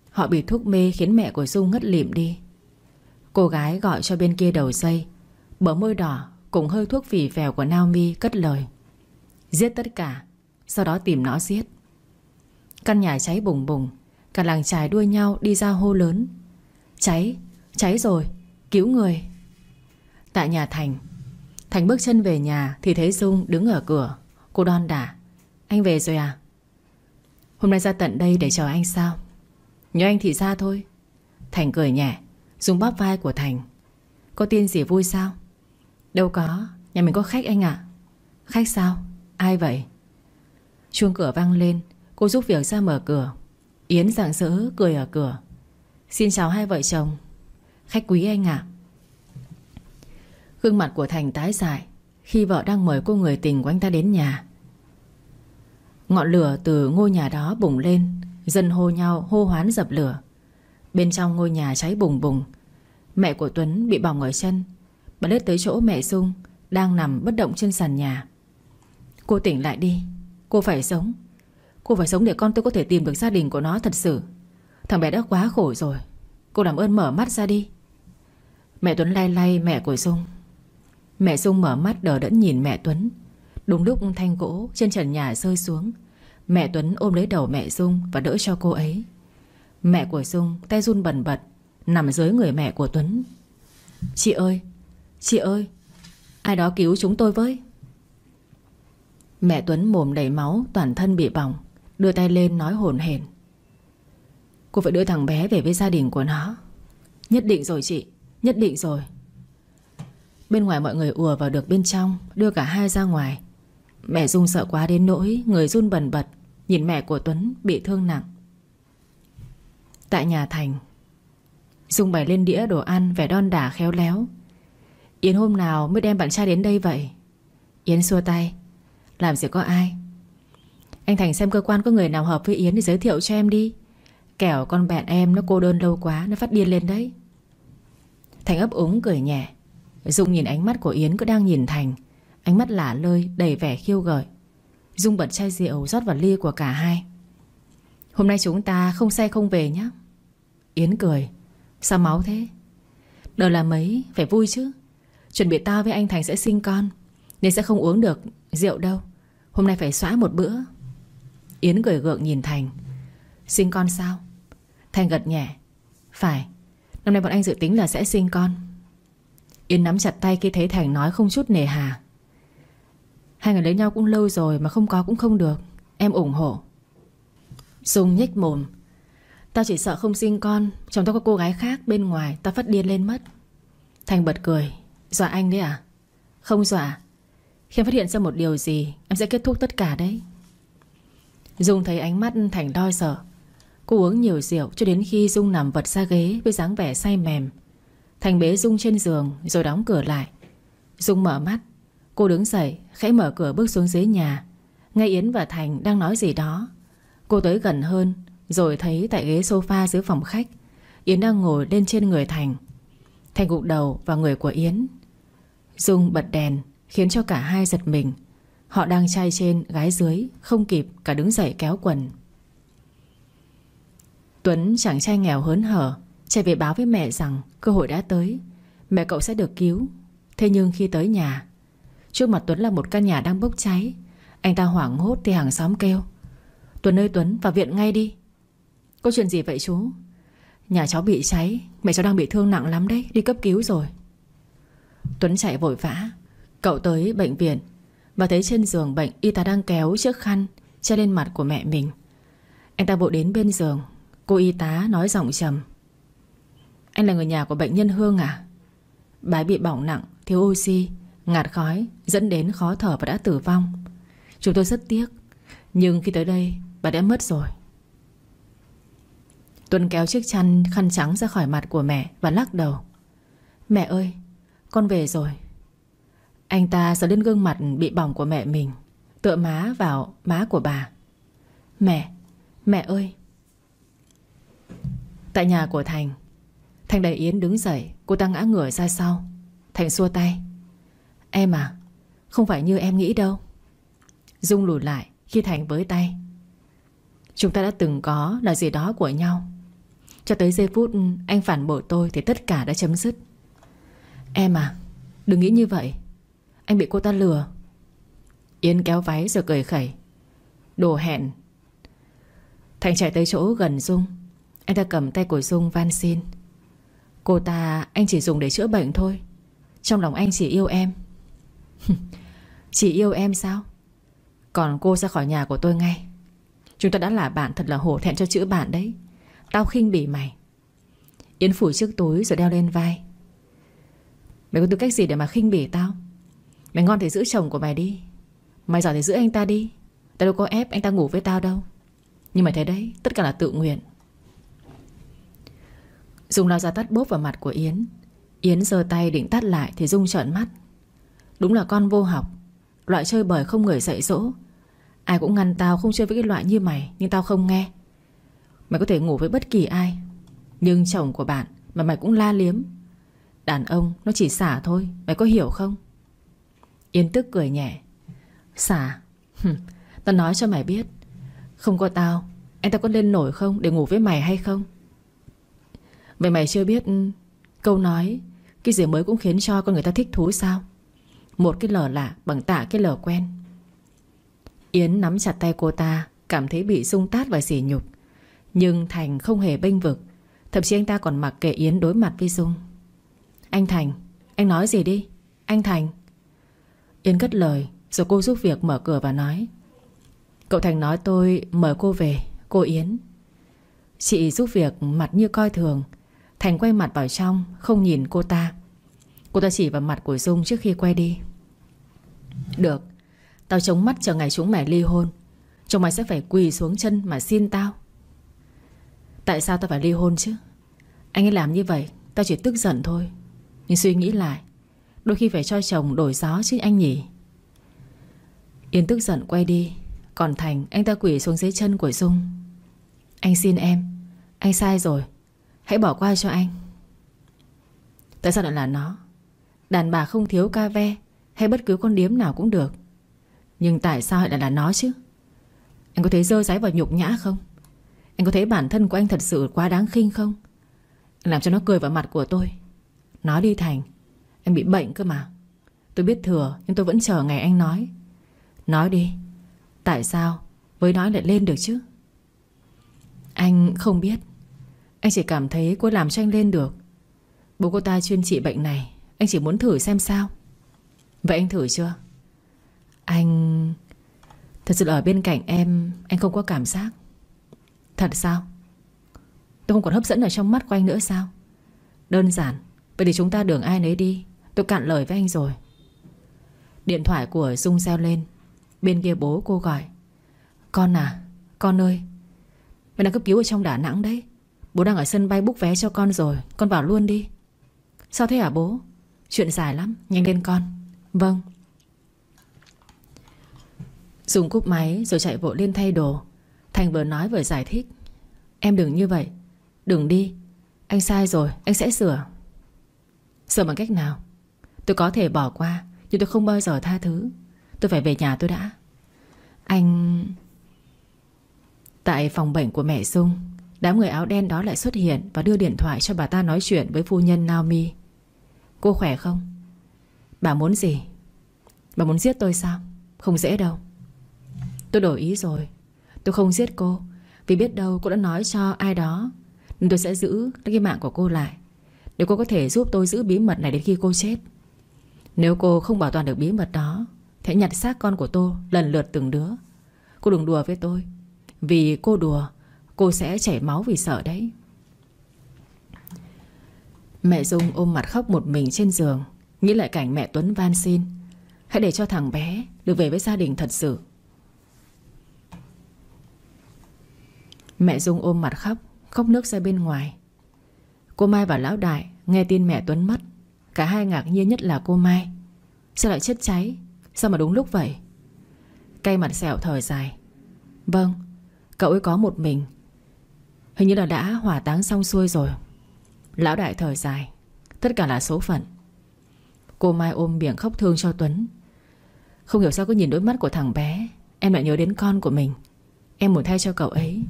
Họ bị thuốc mê khiến mẹ của Dung ngất lịm đi. Cô gái gọi cho bên kia đầu dây. Bờ môi đỏ Cùng hơi thuốc phỉ phèo của Naomi cất lời. Giết tất cả, Sau đó tìm nó giết. Căn nhà cháy bùng bùng Cả làng trài đuôi nhau đi ra hô lớn. Cháy, cháy rồi Cứu người. Tại nhà Thành Thành bước chân về nhà Thì thấy Dung đứng ở cửa. Cô đon đả Anh về rồi à? Hôm nay ra tận đây để chờ anh sao? Nhớ anh thì ra thôi. Thành cười nhẹ Dung bóp vai của Thành. Có tin gì vui sao? Đâu có Nhà mình có khách anh ạ. Khách sao? Ai vậy? Chuông cửa vang lên Cô giúp việc ra mở cửa. Yến dạng dỡ, cười ở cửa. Xin chào hai vợ chồng. Khách quý anh ạ. Gương mặt của Thành tái dại Khi vợ đang mời cô người tình của anh ta đến nhà. Ngọn lửa từ ngôi nhà đó bùng lên, Dân hô nhau, hô hoán dập lửa. Bên trong ngôi nhà cháy bùng bùng. Mẹ của Tuấn bị bỏng ở chân. Bà lết tới chỗ mẹ Dung, Đang nằm bất động trên sàn nhà. Cô tỉnh lại đi. Cô phải sống. Cô phải sống để con tôi có thể tìm được gia đình của nó thật sự. Thằng bé đã quá khổ rồi. Cô làm ơn mở mắt ra đi. Mẹ Tuấn lay lay mẹ của Dung. Mẹ Dung mở mắt đờ đẫn nhìn mẹ Tuấn. Đúng lúc thanh gỗ trên trần nhà rơi xuống, Mẹ Tuấn ôm lấy đầu mẹ Dung Và đỡ cho cô ấy. Mẹ của Dung tay run bần bật, Nằm dưới người mẹ của Tuấn. Chị ơi Chị ơi, Ai đó cứu chúng tôi với. Mẹ Tuấn mồm đầy máu, Toàn thân bị bỏng. Đưa tay lên nói hồn hển. Cô phải đưa thằng bé về với gia đình của nó. Nhất định rồi chị, Nhất định rồi. Bên ngoài mọi người ùa vào được bên trong, Đưa cả hai ra ngoài. Mẹ Dung sợ quá đến nỗi Người run bần bật, Nhìn mẹ của Tuấn bị thương nặng. Tại nhà Thành, Dung bày lên đĩa đồ ăn, Vẻ đon đả khéo léo. Yến hôm nào mới đem bạn trai đến đây vậy? Yến xua tay. Làm gì có ai? Anh Thành xem cơ quan có người nào hợp với Yến Thì giới thiệu cho em đi. Kẻo con bạn em nó cô đơn lâu quá, Nó phát điên lên đấy. Thành ấp úng cười nhẹ. Dung nhìn ánh mắt của Yến cứ đang nhìn Thành. Ánh mắt lả lơi, đầy vẻ khiêu gợi. Dung bật chai rượu rót vào ly của cả hai. Hôm nay chúng ta không say không về nhé Yến cười. Sao máu thế? Đời là mấy, phải vui chứ. Chuẩn bị tao với anh Thành sẽ sinh con, Nên sẽ không uống được rượu đâu. Hôm nay phải xóa một bữa. Yến cười gượng nhìn Thành. Sinh con sao? Thành gật nhẹ. Phải, Năm nay bọn anh dự tính là sẽ sinh con. Yến nắm chặt tay khi thấy Thành nói không chút nề hà. Hai người lấy nhau cũng lâu rồi Mà không có cũng không được. Em ủng hộ. Dung nhếch mồm. Tao chỉ sợ không sinh con, Chồng tao có cô gái khác bên ngoài, Tao phát điên lên mất. Thành bật cười. Dọa anh đấy à? Không dọa. Khi em phát hiện ra một điều gì, Em sẽ kết thúc tất cả đấy. Dung thấy ánh mắt Thành đoi sợ. Cô uống nhiều rượu cho đến khi Dung nằm vật ra ghế Với dáng vẻ say mềm. Thành bế Dung trên giường rồi đóng cửa lại. Dung mở mắt. Cô đứng dậy, khẽ mở cửa bước xuống dưới nhà. Nghe Yến và Thành đang nói gì đó. Cô tới gần hơn, Rồi thấy tại ghế sofa dưới phòng khách, Yến đang ngồi lên trên người Thành. Thành gục đầu vào người của Yến. Dung bật đèn, Khiến cho cả hai giật mình. Họ đang trai trên, gái dưới, Không kịp, cả đứng dậy kéo quần. Tuấn chàng trai nghèo hớn hở, Chạy về báo với mẹ rằng cơ hội đã tới. Mẹ cậu sẽ được cứu. Thế nhưng khi tới nhà, Trước mặt Tuấn là một căn nhà đang bốc cháy. Anh ta hoảng hốt thì hàng xóm kêu, Tuấn ơi Tuấn, vào viện ngay đi. Có chuyện gì vậy chú? Nhà cháu bị cháy, Mẹ cháu đang bị thương nặng lắm đấy, Đi cấp cứu rồi. Tuấn chạy vội vã, Cậu tới bệnh viện và thấy trên giường bệnh y tá đang kéo chiếc khăn Che lên mặt của mẹ mình. Anh ta bộ đến bên giường. Cô y tá nói giọng trầm. Anh là người nhà của bệnh nhân Hương à? Bà ấy bị bỏng nặng, Thiếu oxy, Ngạt khói, Dẫn đến khó thở và đã tử vong. Chúng tôi rất tiếc, Nhưng khi tới đây, bà đã mất rồi. Tuấn kéo chiếc chăn khăn trắng ra khỏi mặt của mẹ Và lắc đầu. Mẹ ơi, Con về rồi. Anh ta sờ lên gương mặt bị bỏng của mẹ mình, Tựa má vào má của bà. Mẹ Mẹ ơi. Tại nhà của Thành Thành đẩy Yến đứng dậy, Cô ta ngã ngửa ra sau. Thành xua tay. Em à Không phải như em nghĩ đâu. Dung lùi lại khi Thành với tay. Chúng ta đã từng có là gì đó của nhau. Cho tới giây phút anh phản bội tôi Thì tất cả đã chấm dứt. Em à Đừng nghĩ như vậy. Anh bị cô ta lừa. Yến kéo váy rồi cười khẩy. Đồ hẹn. Thành chạy tới chỗ gần Dung. Anh ta cầm tay của Dung van xin. Cô ta, anh chỉ dùng để chữa bệnh thôi. Trong lòng anh chỉ yêu em. (laughs) Chỉ yêu em sao? Còn cô ra khỏi nhà của tôi ngay. Chúng ta đã là bạn thật là hổ thẹn cho chữ bạn đấy. Tao khinh bỉ mày. Yến phủi chiếc túi rồi đeo lên vai. Mày có tư cách gì để mà khinh bỉ tao? Mày ngon thì giữ chồng của mày đi. Mày giỏi thì giữ anh ta đi. Tao đâu có ép anh ta ngủ với tao đâu. Nhưng mà thấy đấy, Tất cả là tự nguyện. Dung lao ra tắt bốp vào mặt của Yến. Yến giơ tay định tắt lại Thì Dung trợn mắt. Đúng là con vô học. Loại chơi bời không người dạy dỗ. Ai cũng ngăn tao không chơi với cái loại như mày, Nhưng tao không nghe. Mày có thể ngủ với bất kỳ ai. Nhưng chồng của bạn mà mày cũng la liếm. Đàn ông, nó chỉ xả thôi, Mày có hiểu không? Yến tức cười nhẹ. Xả? Tao nói cho mày biết. Không có tao Anh ta có lên nổi không để ngủ với mày hay không? Vậy mày chưa biết Câu nói, Cái gì mới cũng khiến cho con người ta thích thú sao? Một cái lờ lạ bằng tạ cái lờ quen. Yến nắm chặt tay cô ta, Cảm thấy bị sung tát và sỉ nhục. Nhưng Thành không hề bênh vực, Thậm chí anh ta còn mặc kệ Yến đối mặt với Dung. Anh Thành, Anh nói gì đi? Anh Thành. Yến cất lời, Rồi cô giúp việc mở cửa và nói. Cậu Thành nói tôi mời cô về, Cô Yến. Chị giúp việc mặt như coi thường. Thành quay mặt vào trong, Không nhìn cô ta. Cô ta chỉ vào mặt của Dung trước khi quay đi. Được, Tao chống mắt chờ ngày chúng mày ly hôn. Chồng mày sẽ phải quỳ xuống chân mà xin tao. Tại sao tao phải ly hôn chứ? Anh ấy làm như vậy, Tao chỉ tức giận thôi. Nhưng suy nghĩ lại Đôi khi phải cho chồng đổi gió chứ anh nhỉ? Yến tức giận quay đi. Còn Thành, anh ta quỳ xuống dưới chân của Dung. Anh xin em, Anh sai rồi. Hãy bỏ qua cho anh. Tại sao lại là nó? Đàn bà không thiếu ca ve, Hay bất cứ con điếm nào cũng được. Nhưng tại sao lại là nó chứ? Anh có thấy dơ giấy và nhục nhã không? Anh có thấy bản thân của anh thật sự quá đáng khinh không? Anh làm cho nó cười vào mặt của tôi. Nó đi Thành. Anh bị bệnh cơ mà. Tôi biết thừa, nhưng tôi vẫn chờ ngày anh nói. Nói đi. Tại sao với nói lại lên được chứ? Anh không biết. Anh chỉ cảm thấy cô làm cho anh lên được. Bố cô ta chuyên trị bệnh này, Anh chỉ muốn thử xem sao. Vậy anh thử chưa? Anh, Thật sự ở bên cạnh em, Anh không có cảm giác. Thật sao? Tôi không còn hấp dẫn ở trong mắt của anh nữa sao? Đơn giản, Vậy thì chúng ta đường ai nấy đi. Tôi cạn lời với anh rồi. Điện thoại của Dung reo lên. Bên kia bố cô gọi. Con à Con ơi. Mày đang cấp cứu ở trong Đà Nẵng đấy. Bố đang ở sân bay búc vé cho con rồi. Con vào luôn đi. Sao thế hả bố? Chuyện dài lắm. Nhanh lên con. Vâng. Dùng cúp máy rồi chạy vội lên thay đồ. Thành vừa nói vừa giải thích. Em đừng như vậy. Đừng đi. Anh sai rồi. Anh sẽ sửa. Sửa bằng cách nào? Tôi có thể bỏ qua, Nhưng tôi không bao giờ tha thứ Tôi phải về nhà tôi đã Anh... Tại phòng bệnh của mẹ Dung, Đám người áo đen đó lại xuất hiện Và đưa điện thoại cho bà ta nói chuyện với phu nhân Naomi Cô khỏe không? Bà muốn gì? Bà muốn giết tôi sao? Không dễ đâu Tôi đổi ý rồi Tôi không giết cô, Vì biết đâu cô đã nói cho ai đó, Nên tôi sẽ giữ cái mạng của cô lại Để cô có thể giúp tôi giữ bí mật này đến khi cô chết nếu cô không bảo toàn được bí mật đó Hãy nhặt xác con của tôi lần lượt từng đứa. Cô đừng đùa với tôi. Vì cô đùa, Cô sẽ chảy máu vì sợ đấy. Mẹ Dung ôm mặt khóc một mình trên giường, Nghĩ lại cảnh mẹ Tuấn van xin. Hãy để cho thằng bé Được về với gia đình thật sự. Mẹ Dung ôm mặt khóc Khóc nước ra bên ngoài. Cô Mai và Lão Đại Nghe tin mẹ Tuấn mất. Cả hai ngạc nhiên nhất là cô Mai. Sao lại chết cháy? Sao mà đúng lúc vậy? Cây mặt sẹo thở dài. Vâng Cậu ấy có một mình. Hình như là đã hỏa táng xong xuôi rồi. Lão đại thở dài. Tất cả là số phận. Cô Mai ôm miệng khóc thương cho Tuấn. Không hiểu sao cứ nhìn đôi mắt của thằng bé, Em lại nhớ đến con của mình. Em muốn thay cho cậu ấy.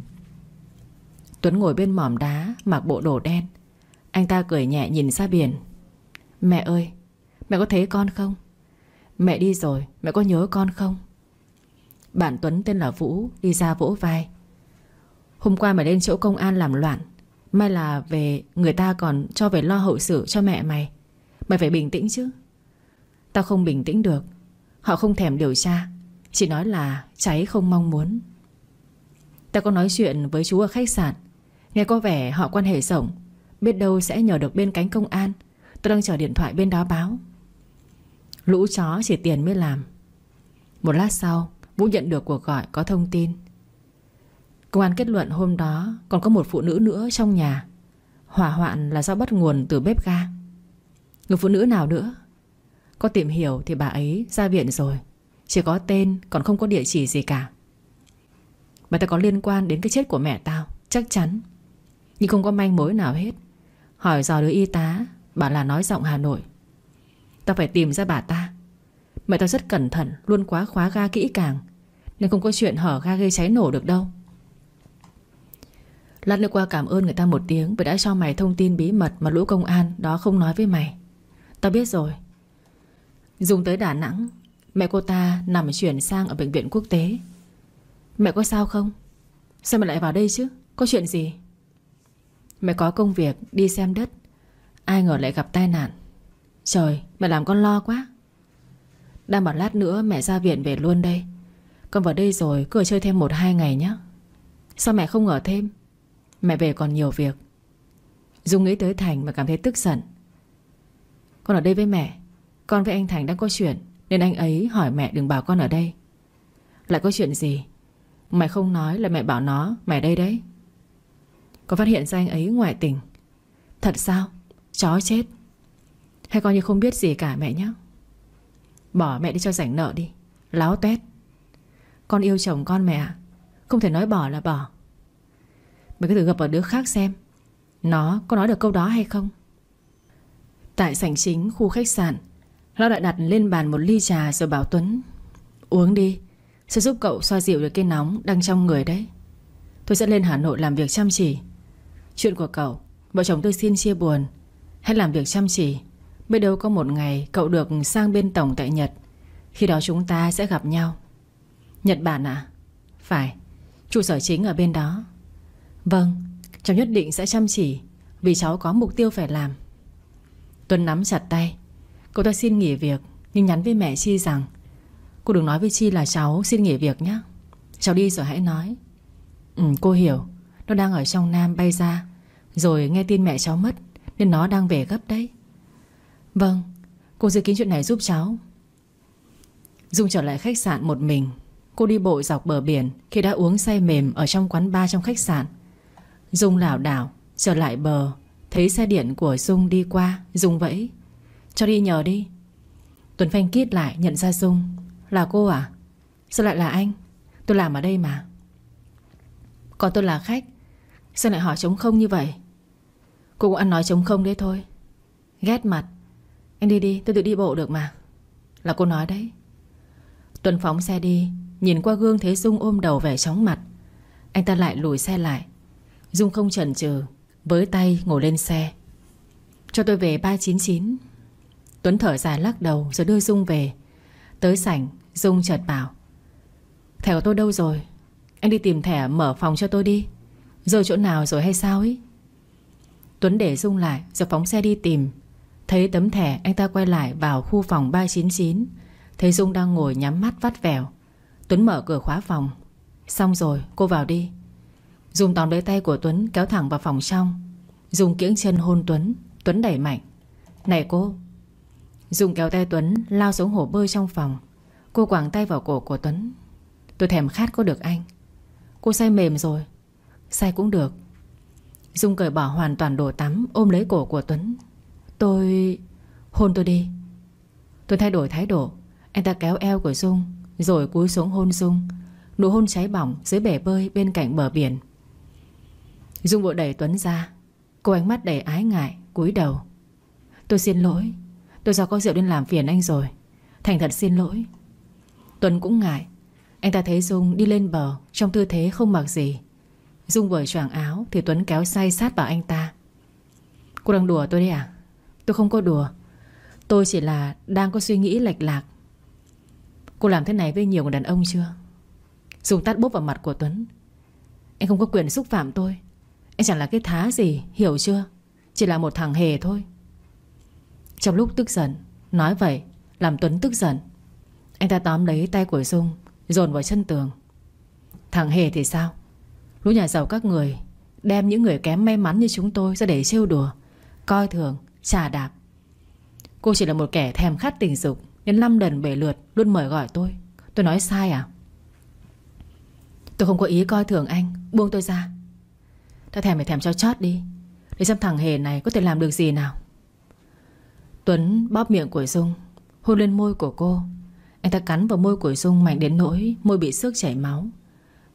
Tuấn ngồi bên mỏm đá, Mặc bộ đồ đen. Anh ta cười nhẹ nhìn ra biển. Mẹ ơi, Mẹ có thấy con không? Mẹ đi rồi, Mẹ có nhớ con không? Bạn Tuấn tên là Vũ, Đi ra vỗ vai. Hôm qua mày lên chỗ công an làm loạn. May là về, người ta còn cho về lo hậu sự cho mẹ mày. Mày phải bình tĩnh chứ. Tao không bình tĩnh được. Họ không thèm điều tra. Chỉ nói là cháy không mong muốn. Tao có nói chuyện với chú ở khách sạn. Nghe có vẻ họ quan hệ rộng. Biết đâu sẽ nhờ được bên cánh công an. Tôi đang chờ điện thoại bên đó báo. Lũ chó chỉ tiền mới làm. Một lát sau, Vũ nhận được cuộc gọi có thông tin. Công an kết luận hôm đó Còn có một phụ nữ nữa trong nhà. Hỏa hoạn là do bắt nguồn từ bếp ga. Người phụ nữ nào nữa? Có tìm hiểu thì bà ấy ra viện rồi. Chỉ có tên, còn không có địa chỉ gì cả. Bà ta có liên quan đến cái chết của mẹ tao, Chắc chắn. Nhưng không có manh mối nào hết. Hỏi dò đứa y tá Bà là nói giọng Hà Nội. Tao phải tìm ra bà ta. Mẹ tao rất cẩn thận, Luôn quá khóa ga kỹ càng, Nên không có chuyện hở ga gây cháy nổ được đâu. Lát nữa qua cảm ơn người ta một tiếng Vì đã cho mày thông tin bí mật Mà lũ công an đó không nói với mày. Tao biết rồi. Dùng tới Đà Nẵng, Mẹ cô ta nằm chuyển sang ở bệnh viện quốc tế. Mẹ có sao không? Sao mẹ lại vào đây chứ? Có chuyện gì? Mẹ có công việc, đi xem đất. Ai ngờ lại gặp tai nạn. Trời, mẹ làm con lo quá. Đang bảo lát nữa mẹ ra viện về luôn đây. Con vào đây rồi cứ chơi thêm một hai ngày nhé Sao mẹ không ở thêm? Mẹ về còn nhiều việc. Dung nghĩ tới Thành mà cảm thấy tức giận. Con ở đây với mẹ. Con với anh Thành đang có chuyện, Nên anh ấy hỏi mẹ đừng bảo con ở đây. Lại có chuyện gì? Mày không nói là mẹ bảo nó Mày đây đấy. Con phát hiện ra anh ấy ngoại tình. Thật sao? Chó chết. Hay coi như không biết gì cả mẹ nhé Bỏ mẹ đi cho rảnh nợ đi. Láo tuét. Con yêu chồng con mẹ à? Không thể nói bỏ là bỏ. Mày cứ thử gặp ở đứa khác xem. Nó có nói được câu đó hay không? Tại sảnh chính khu khách sạn, lão lại đặt lên bàn một ly trà rồi bảo Tuấn, Uống đi. Sẽ giúp cậu xoa dịu được cái nóng đang trong người đấy. Tôi sẽ lên Hà Nội làm việc chăm chỉ. Chuyện của cậu, Vợ chồng tôi xin chia buồn. Hãy làm việc chăm chỉ. Biết đâu có một ngày cậu được sang bên tổng tại Nhật. Khi đó chúng ta sẽ gặp nhau. Nhật Bản à Phải, Trụ sở chính ở bên đó. Vâng Cháu nhất định sẽ chăm chỉ Vì cháu có mục tiêu phải làm. Tuấn nắm chặt tay. Cậu ta xin nghỉ việc, Nhưng nhắn với mẹ Chi rằng, Cô đừng nói với Chi là cháu xin nghỉ việc nhé Cháu đi rồi hãy nói. Ừ cô hiểu. Nó đang ở trong Nam bay ra, Rồi nghe tin mẹ cháu mất. Nên nó đang về gấp đấy. Vâng Cô dự kiến chuyện này giúp cháu. Dung trở lại khách sạn một mình. Cô đi bộ dọc bờ biển Khi đã uống say mềm ở trong quán bar trong khách sạn. Dung lảo đảo, Trở lại bờ, Thấy xe điện của Dung đi qua, Dung vẫy. Cho đi nhờ đi. Tuấn Phanh kít lại, nhận ra Dung. Là cô à? Sao lại là anh? Tôi làm ở đây mà. Còn tôi là khách, Sao lại hỏi trống không như vậy? Cô cũng ăn nói trống không đấy thôi. Ghét mặt. Anh đi đi, tôi tự đi bộ được mà. Là cô nói đấy. Tuấn phóng xe đi, Nhìn qua gương thấy Dung ôm đầu vẻ chóng mặt. Anh ta lại lùi xe lại. Dung không chần chừ, Với tay ngồi lên xe. Cho tôi về 399 Tuấn thở dài lắc đầu rồi đưa Dung về. Tới sảnh, Dung chợt bảo, Thẻ của tôi đâu rồi? Anh đi tìm thẻ mở phòng cho tôi đi. Giờ chỗ nào rồi hay sao ấy? Tuấn để Dung lại, Rồi phóng xe đi tìm. Thấy tấm thẻ, anh ta quay lại vào khu phòng 399 Thấy Dung đang ngồi nhắm mắt vắt vẻo. Tuấn mở cửa khóa phòng. Xong rồi, cô vào đi. Dung tóm lấy tay của Tuấn kéo thẳng vào phòng trong. Dung kiễng chân hôn Tuấn. Tuấn đẩy mạnh. Này cô. Dung kéo tay Tuấn, lao xuống hồ bơi trong phòng. Cô quàng tay vào cổ của Tuấn. Tôi thèm khát có được anh. Cô say mềm rồi. Say cũng được. Dung cởi bỏ hoàn toàn đồ tắm, Ôm lấy cổ của Tuấn. Tôi... hôn tôi đi. Tuấn thay đổi thái độ. Anh ta kéo eo của Dung, Rồi cúi xuống hôn Dung. Nụ hôn cháy bỏng dưới bể bơi bên cạnh bờ biển. Dung vội đẩy Tuấn ra. Cô ánh mắt đầy ái ngại, cúi đầu. Tôi xin lỗi. Tôi do có rượu nên làm phiền anh rồi. Thành thật xin lỗi. Tuấn cũng ngại. Anh ta thấy Dung đi lên bờ, Trong tư thế không mặc gì. Dung vừa choàng áo Thì Tuấn kéo say sát vào anh ta. Cô đang đùa tôi đấy à? Tôi không có đùa. Tôi chỉ là đang có suy nghĩ lệch lạc. Cô làm thế này với nhiều người đàn ông chưa? Dùng tát bốp vào mặt của Tuấn. Anh không có quyền xúc phạm tôi. Anh chẳng là cái thá gì, Hiểu chưa? Chỉ là một thằng hề thôi. Trong lúc tức giận, Nói vậy, Làm Tuấn tức giận. Anh ta tóm lấy tay của Dung, Dồn vào chân tường. Thằng hề thì sao? Lũ nhà giàu các người Đem những người kém may mắn như chúng tôi ra để trêu đùa Coi thường, trà đạp. Cô chỉ là một kẻ thèm khát tình dục Nên năm lần bể lượt luôn mời gọi tôi. Tôi nói sai à? Tôi không có ý coi thường anh Buông tôi ra. Đã thèm phải thèm cho chót đi Để xem thằng hề này có thể làm được gì nào. Tuấn bóp miệng của Dung Hôn lên môi của cô. Anh ta cắn vào môi của Dung mạnh đến nỗi Môi bị xước chảy máu.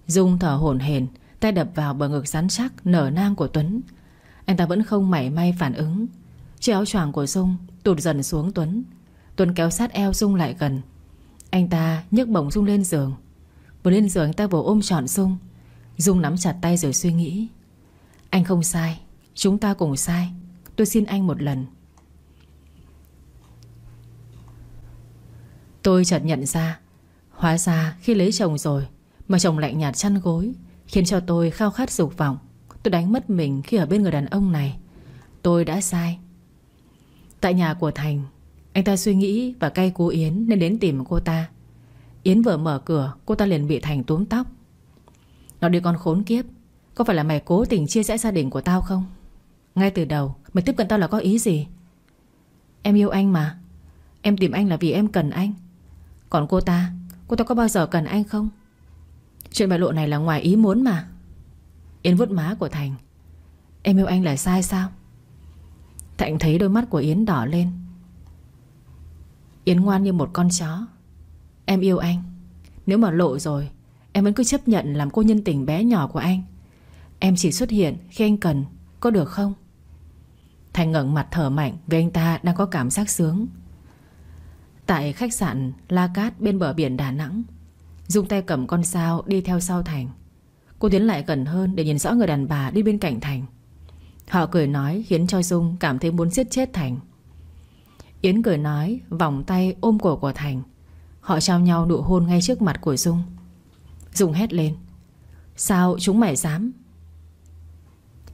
Dung thở hổn hển Tay đập vào bờ ngực rắn chắc, nở nang của Tuấn. Anh ta vẫn không mảy may phản ứng. Chiếc áo choàng của Dung tụt dần xuống Tuấn. Tuấn kéo sát eo Dung lại gần. Anh ta nhấc bổng Dung lên giường. Vừa lên giường, anh ta vừa ôm trọn Dung. Dung nắm chặt tay rồi suy nghĩ. Anh không sai. Chúng ta cùng sai. Tôi xin anh một lần. Tôi chợt nhận ra. Hóa ra khi lấy chồng rồi, Mà chồng lạnh nhạt chăn gối Khiến cho tôi khao khát dục vọng. Tôi đánh mất mình khi ở bên người đàn ông này. Tôi đã sai. Tại nhà của Thành, Anh ta suy nghĩ và cay cú Yến Nên đến tìm cô ta. Yến vừa mở cửa, Cô ta liền bị Thành túm tóc. Nó đi con khốn kiếp, Có phải là mày cố tình chia rẽ gia đình của tao không? Ngay từ đầu, Mày tiếp cận tao là có ý gì? Em yêu anh mà. Em tìm anh là vì em cần anh. Còn cô ta Cô ta có bao giờ cần anh không? Chuyện bài lộ này là ngoài ý muốn mà. Yến vuốt má của Thành. Em yêu anh là sai sao? Thành thấy đôi mắt của Yến đỏ lên. Yến ngoan như một con chó. Em yêu anh. Nếu mà lộ rồi, Em vẫn cứ chấp nhận làm cô nhân tình bé nhỏ của anh. Em chỉ xuất hiện khi anh cần, Có được không? Thành ngẩng mặt thở mạnh, Vì anh ta đang có cảm giác sướng. Tại khách sạn La Cát bên bờ biển Đà Nẵng Dung tay cầm con sao đi theo sau Thành. Cô tiến lại gần hơn để nhìn rõ người đàn bà đi bên cạnh Thành. Họ cười nói khiến cho Dung cảm thấy muốn giết chết Thành. Yến cười nói Vòng tay ôm cổ của Thành. Họ trao nhau nụ hôn ngay trước mặt của Dung. Dung hét lên. Sao chúng mày dám?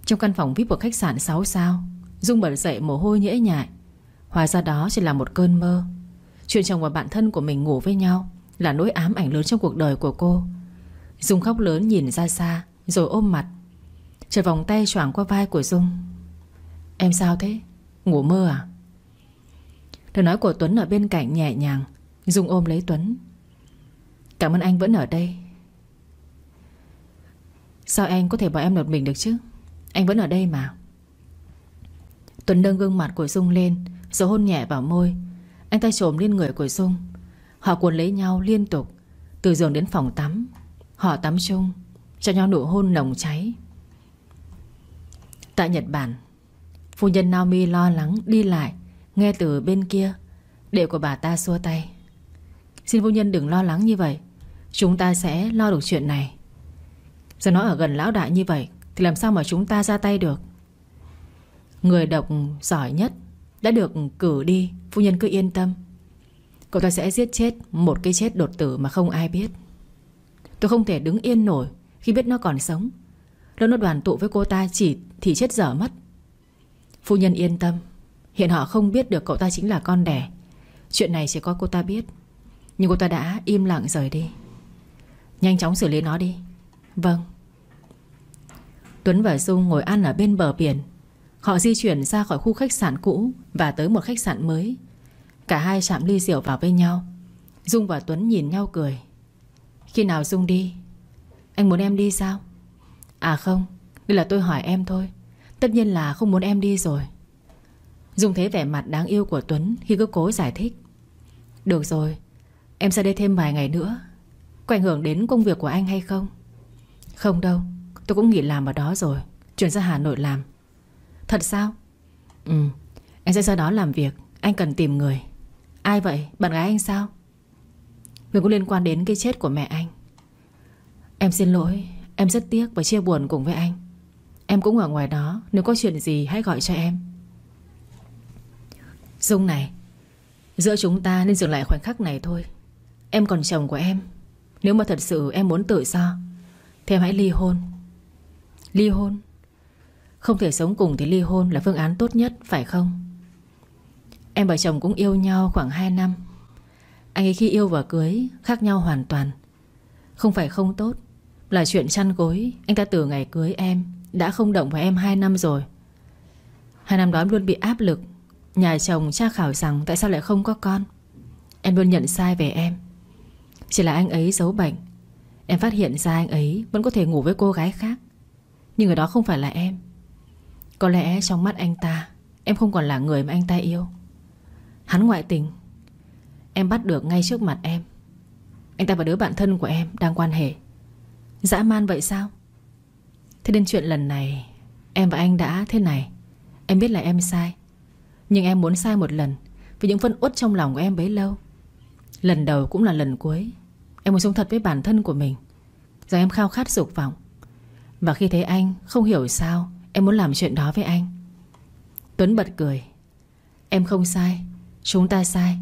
Trong căn phòng VIP của khách sạn 6 sao, Dung bật dậy mồ hôi nhễ nhại. Hóa ra đó chỉ là một cơn mơ. Chuyện chồng và bạn thân của mình ngủ với nhau. Là nỗi ám ảnh lớn trong cuộc đời của cô. Dung khóc lớn nhìn ra xa, Rồi ôm mặt. Trời vòng tay choảng qua vai của Dung. Em sao thế? Ngủ mơ à? Lời nói của Tuấn ở bên cạnh nhẹ nhàng, Dung ôm lấy Tuấn. Cảm ơn anh vẫn ở đây. Sao anh có thể bỏ em một mình được chứ? Anh vẫn ở đây mà. Tuấn nâng gương mặt của Dung lên, Rồi hôn nhẹ vào môi. Anh ta trồm lên người của Dung. Họ cuốn lấy nhau liên tục. Từ giường đến phòng tắm, Họ tắm chung, Cho nhau nụ hôn nồng cháy. Tại Nhật Bản, Phu nhân Naomi lo lắng đi lại, Nghe từ bên kia Đệ của bà ta xua tay. Xin phu nhân đừng lo lắng như vậy, Chúng ta sẽ lo được chuyện này. Giờ nó ở gần lão đại như vậy, Thì làm sao mà chúng ta ra tay được? Người độc giỏi nhất Đã được cử đi, Phu nhân cứ yên tâm. Cậu ta sẽ giết chết một cái chết đột tử mà không ai biết. Tôi không thể đứng yên nổi Khi biết nó còn sống. Nếu nó đoàn tụ với cô ta chỉ thì chết dở mất Phu nhân yên tâm. Hiện họ không biết được cậu ta chính là con đẻ. Chuyện này chỉ có cô ta biết. Nhưng cô ta đã im lặng rời đi. Nhanh chóng xử lý nó đi. Vâng. Tuấn và Dung ngồi ăn ở bên bờ biển. Họ di chuyển ra khỏi khu khách sạn cũ Và tới một khách sạn mới. Cả hai chạm ly rượu vào với nhau. Dung và Tuấn nhìn nhau cười. Khi nào Dung đi? Anh muốn em đi sao? À không Đây là tôi hỏi em thôi. Tất nhiên là không muốn em đi rồi. Dung thấy vẻ mặt đáng yêu của Tuấn Khi cứ cố giải thích. Được rồi, Em sẽ đây thêm vài ngày nữa. Có ảnh hưởng đến công việc của anh hay không? Không đâu, Tôi cũng nghỉ làm ở đó rồi, Chuyển ra Hà Nội làm. Thật sao? Ừ Anh sẽ ra đó làm việc, Anh cần tìm người. Ai vậy? Bạn gái anh sao? Người có liên quan đến cái chết của mẹ anh. Em xin lỗi. Em rất tiếc và chia buồn cùng với anh. Em cũng ở ngoài đó. Nếu có chuyện gì, hãy gọi cho em. Dung này, Giữa chúng ta nên dừng lại khoảnh khắc này thôi. Em còn chồng của em. Nếu mà thật sự em muốn tự do, Thì em hãy ly hôn. Ly hôn? Không thể sống cùng thì ly hôn là phương án tốt nhất, Phải không? Em và chồng cũng yêu nhau khoảng 2 năm. Anh ấy khi yêu và cưới Khác nhau hoàn toàn. Không phải không tốt, Là chuyện chăn gối. Anh ta từ ngày cưới em Đã không động với em 2 năm rồi. Hai năm đó em luôn bị áp lực. Nhà chồng tra khảo rằng Tại sao lại không có con. Em luôn nhận sai về em. Chỉ là anh ấy giấu bệnh. Em phát hiện ra anh ấy vẫn có thể ngủ với cô gái khác. Nhưng người đó không phải là em. Có lẽ trong mắt anh ta, Em không còn là người mà anh ta yêu. Hắn ngoại tình. Em bắt được ngay trước mặt em. Anh ta và đứa bạn thân của em đang quan hệ. Dã man vậy sao? Thế nên chuyện lần này, Em và anh đã thế này. Em biết là em sai. Nhưng em muốn sai một lần, Vì những phân uất trong lòng của em bấy lâu. Lần đầu cũng là lần cuối. Em muốn sống thật với bản thân của mình. Giờ em khao khát dục vọng. Và khi thấy anh không hiểu sao Em muốn làm chuyện đó với anh, Tuấn bật cười. Em không sai. Chúng ta sai.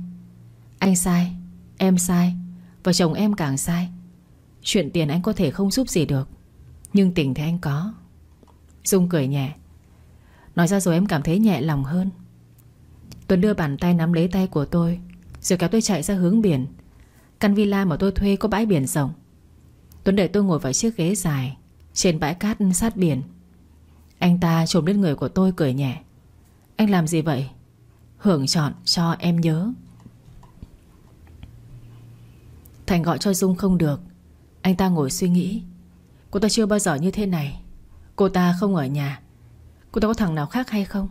Anh sai, Em sai, Và chồng em càng sai. Chuyện tiền anh có thể không giúp gì được, Nhưng tình thì anh có. Dung cười nhẹ. Nói ra rồi em cảm thấy nhẹ lòng hơn. Tuấn đưa bàn tay nắm lấy tay của tôi, Rồi kéo tôi chạy ra hướng biển. Căn villa mà tôi thuê có bãi biển rộng. Tuấn để tôi ngồi vào chiếc ghế dài, Trên bãi cát sát biển. Anh ta trồm lên người của tôi cười nhẹ. Anh làm gì vậy? Hưởng chọn cho em nhớ. Thành gọi cho Dung không được. Anh ta ngồi suy nghĩ. Cô ta chưa bao giờ như thế này. Cô ta không ở nhà. Cô ta có thằng nào khác hay không?